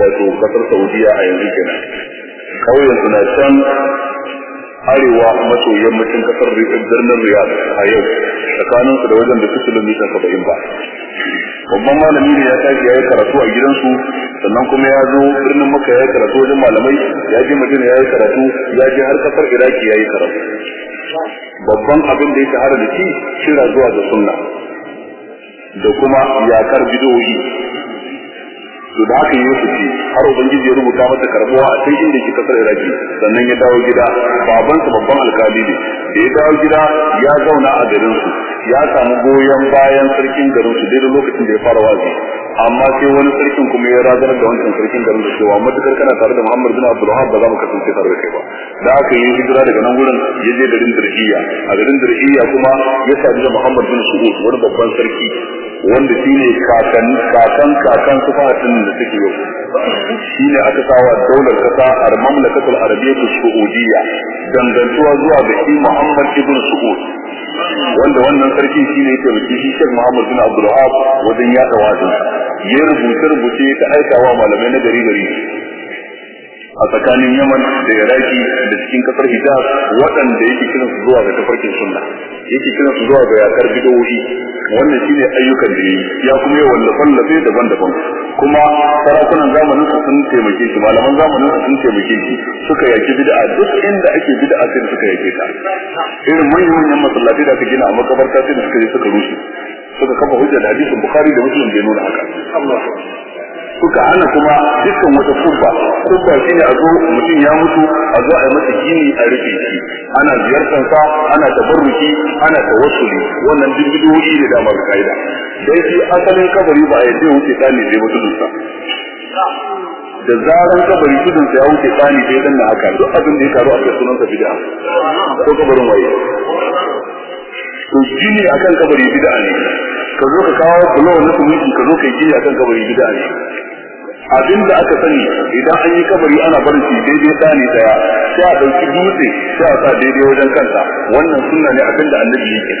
wato ƙasar saudiya a yanzu kenan. Kauyen suna can arewa maso yammacin ƙasar birnin riyadh a yau. Tsakaninsu da wajen da su kilomita saba'in ba. Babban malami ne ya tashi ya yi karatu a gidansu sannan kuma ya zo birnin maka ya yi karatu wajen malamai ya je madina ya yi karatu ya je har ƙasar iraki ya yi karatu. Babban abin da ya shahara da shi shira zuwa ga sunna da kuma yakar bidoyi. To da haka yi ce har ubangiji ya rubuta masa karbuwa a sai inda ke ƙasar iraki sannan ya dawo gida. Babansa babban alkali ne. Da ya dawo gida ya zauna a garin su ya samu goyon bayan sarkin garin su daidai lokacin da ya fara wazi amma sai wani sarkin kuma ya razanar da wancan sarkin garin da cewa matuƙar kana tare da Muhammad bin Abdul Wahab ba za mu kasance tare da kai ba. Da aka yi hijira daga nan gurin ya je garin Dirhiya a garin Dirhiya kuma ya sadu da Muhammad bin Su'ud wani babban sarki wanda shine kakan kakan kakan su fatin da suke yau. Shine aka sawa daular kasa al mamlakatul arabiyyah saudiyya dangantuwa zuwa ga shi Muhammad ibn Su'ud. Wanda wannan sarki shine yake biki shi Sheikh Muhammad bin Abdul Wahab wajen yada wa'azi ya rubuce rubuce ta aikawa malamai na gari gari a tsakanin Yaman da Iraki da cikin ƙasar Hijaz waɗanda yake kiran su zuwa ga tafarkin sunna yake kiran su zuwa ga yakar bidowi wannan shine ayyukan da ya kuma yi wallafan lafe daban-daban. Kuma sarakunan zamanin su sun taimake shi malaman zamanin su sun taimake shi suka yaki bid'a. Duk inda ake bid'a sai suka yake ta. Irin manyan manyan masallatai da aka gina a makabarta sai suka je suka rushe. Suka kafa hujja da hadisin bukhari da muslim da nuna haka. Suka hana kuma dukkan wata kubba. Kubba shine a zo mutum ya mutu a zo a yi masa gini a rufe shi. Ana ziyartar sa ana tabarruki ana tawassuli. Wannan duk bidiyoyi ne da mar kaida. Dai shi asalin kabari ba a yi wuce tsani sai wata dusa da zaran kabari tudun sa ya wuce tsani sai dan haka duk abin da ya karu a cikin sunan sa bid'a. Ko kabarin waye? To gini akan kabari bid'a ne. Ka zo ka kawo bulo na suminti ka zo ka yi gini akan kabari bid'a ne. Abin da aka sani idan an yi kabari ana barin shi daidai tsani ɗaya sai a ɗauki dutse sai a sa daidai wajen kanta wannan sunna ne abin da annabi yake.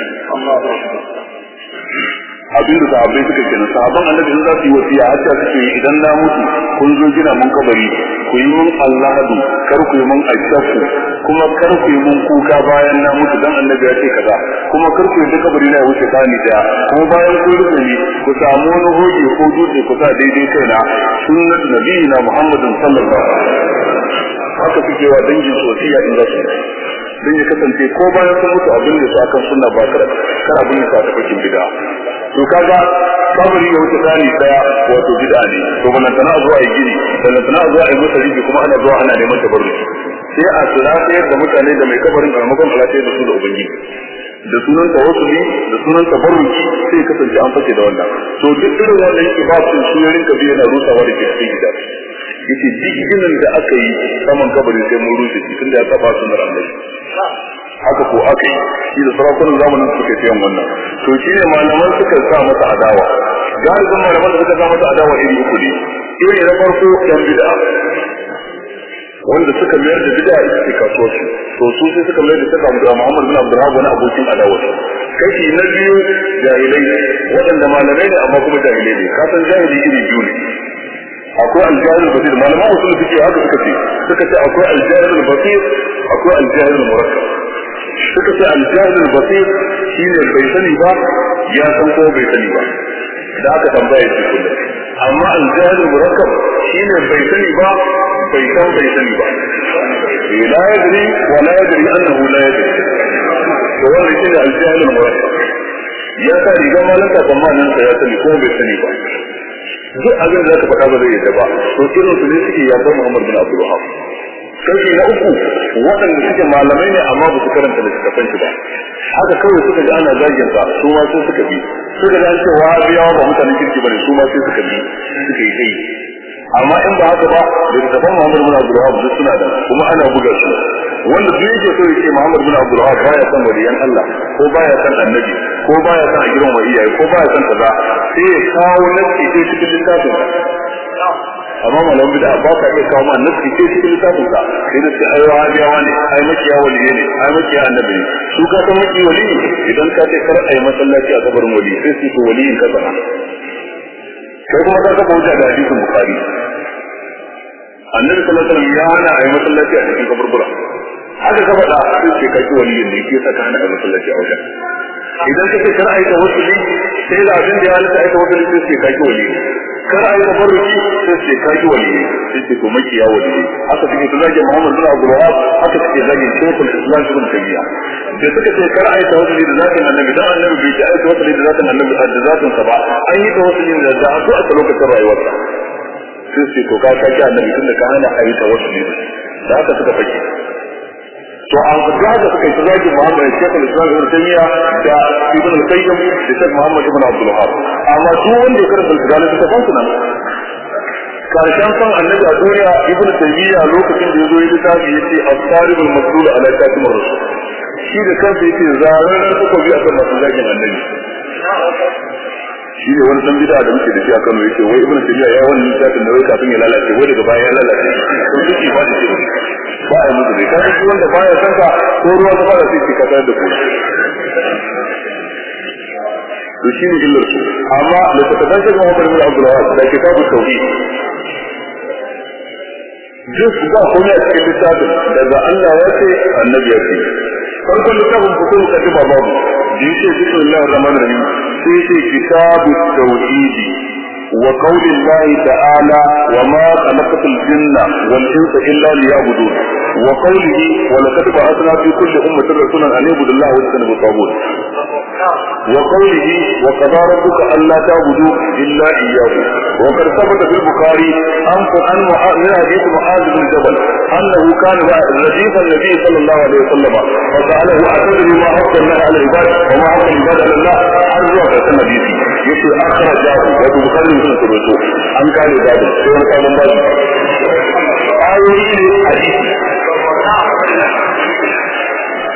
Abin da sahabbai suka kenan sahabban annabi sun za su yi wasiya har ta suke idan na mutu kun zo gina mun kabari ku yi mun allahadu kar ku yi mun ashafu kuma kar ku yi mun kuka bayan na mutu dan annabi ya ce kaza kuma kar ku yi kabari na wuce tsani ɗaya kuma bayan kun rufe ni ku samu wani hoji ko dutse ku sa daidai kaina sunnat nabiyina muhammadin sallallahu alaihi wasallam. Haka suke wa dangin sosiya in su don ya kasance ko bayan sun mutu abin da su akan sunna ba kar abin da su a tafakin to kaga kabari ya wuce tsani ɗaya wato bid'a ne. To wannan tana zuwa yi gini sannan tana zuwa yi masa rigi kuma ana zuwa ana neman tabarruki. Sai a tsira sayar da mutane da mai kabarin karmakon alaƙa da su da ubangiji. Da sunan tawassuli da sunan tabarruki sai kasance an fake da wannan. To duk irin wannan ibadun su yarin kabi yana rusawa da ke cikin gida. Yace duk ginin da aka yi saman kabarin sai mun rushe shi tunda ya saba sunar annabi. Haka ko aka yi. Shi da sarakunan zamanin suka ce wannan. To shi ne malaman suka sa masa adawa. Galibin malaman da suka sa masa adawa iri uku ne. Iri na farko yan bid'a. Wanda suka mayar da bid'a ita ce su. To su sai suka mayar da suka Abdul Muhammad bin Abdul wani abokin adawa. Kashi na biyu jahilai waɗanda malamai ne amma kuma jahilai ne. Kasan jahili iri biyu ne. Akwai aljahil basir. Malaman usul suke haka suka ce. Suka ce akwai aljahil basir akwai aljahil murakkab. Suka ce aljahil basir shine bai sani ba ya san ko bai sani ba da aka tambaya shi kullum amma aljahil murakkab shine bai sani ba bai san bai sani ba la yadri wa la yadri annahu la yadri to wannan shine aljahil murakkab ya sa rigar malaka tsammanin sa ya sani ko bai sani ba duk abin da zaka faɗa ba zai yadda ba to irin su ne suke yaƙar Muhammad bin Abdul Wahab kashi na uku waɗanda suke malamai ne amma ba su karanta littattafan shi ba. Haka kawai suka ji ana zagin sa su ma sai suka bi. Suka ji an biyawa ba mutanen kirki ba ne su ma sai suka bi suka yi kai amma in ba haka ba littattafan Muhammad bin Abdul Wahab duk suna da kuma ana buga su. Wanda duk yake so yake Muhammad bin Abdul Wahab baya san waliyan Allah ko baya san annabi ko baya san a gidan wa iyaye ko baya san kaza sai ya kawo nasi sai cikin littafin amma malam bid'a ba ka iya kawo ma nasi sai cikin littafin sa sai sai ai wahabiyawa ne ai makiya waliye ne ai makiya annabi ne. Su ka san maki wali idan ka ce kar ai masallaci a kabarin wali sai su ko waliyin ka sana kai kuma ka kafa hujja da hadisin bukhari. Annabi sallallahu alaihi wasallam ya hana ai masallaci a cikin kaburbura. Haka ka faɗa sai ce kai waliyin ne ke saka hana ai masallaci a wajen. Idan ka ce kar ai tawassuli sai da abin da ya halatta ai tawassuli sai ce kai waliyin kar a yi tabarruki sai ce ka ki wani sai ce to makiya wani haka suke su zagin Muhammad bin Abdul Wahab haka zagin Shaykhul Islam Ibn Taymiyyah. Da suka ce kar a yi tawassuli da zatin annabi dan annabi bai ce a yi da zatin annabi da zatin sa ba. An yi tawassuli da da a lokacin rayuwarsa. Sai ce to ka ka annabi tunda ka hana a yi tawassuli da haka suka fake. To an ga da suka yi zagi Muhammad Sheikh al-Islam Ibn Taymiyyah da Ibn al-Qayyim da Sheikh Muhammad Ibn Abdul Wahhab. Amma duk wanda ya karanta al-Qur'ani suka san su nan ƙarshen san annabi a duniya Ibn Taymiyyah lokacin da ya zo ya littafi ya ce as-sarib al-maslul ala katim ar-rasul shi da kansa ya ce zaran suka bi akan masu zagin annabi. Shi ne wani dan bid'a da muke da shi a Kano ya ce wai Ibn Taymiyyah ya wani littafin da wai kafin ya lalace wai daga baya ya lalace. To shi ba da shi ba a musu bai kaga shi wanda baya san ka ko ruwa ta fara sai ka da ku. To shi ne illar su. Amma da ta tabbata ga Muhammad bin Abdul Wahab da kitabu tauhid. Duk ba kuma a cikin littafin daga Allah ya ce annabi ya ce. Farkon littafin fito ka ji babu. Da yake bismillahir rahmanir rahim. Sai ce kitabu tauhid وقول الله تعالى وما خلقت الجن والإنس إلا ليعبدون. وقوله ولقد بعثنا في كل أمة رسولا أن يعبدوا الله واجتنبوا الطاغوت. وقوله وقضى ربك ألا تعبدوا إلا إياه. وقد ثبت في البخاري عن من حديث معاذ بن جبل أنه كان رديف النبي صلى الله عليه وسلم فسأله أتدري ما حق الله على العباد وما حق العباد على الله؟ عز وجل ya ce akhara jahu wa bukhari sun kuruto an kare babu sai wani kaman babu. Ayoyi ne hadisi.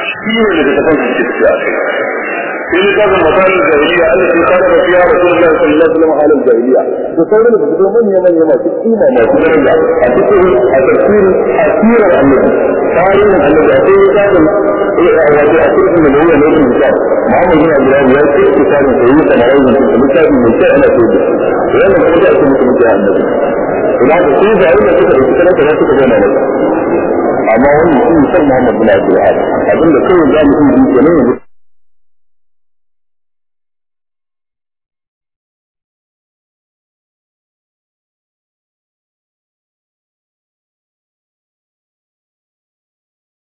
Shi ne da ta kan cikin a kai sai ni kaga misalin jahiliya Allah sai kaga da fiya Rasulullah sallallahu alaihi wasallam halin jahiliya to sauran da su manya manya masu kima masu daraja a cikin a tafsirin asirar annabi tarihin annabi a sai kaga wato a cikin da yawa ne su ta Muhammad bin Abdullah ya ce ku tare da yi da rayuwar da mutane mai kyau ana so da wannan kuma da ake mutum da annabi ina da su da ayyuka suka ɗauki talaka da suka gana masa amma wannan shi ne san Muhammad bin Abdullah abin da kawai za mu yi kenan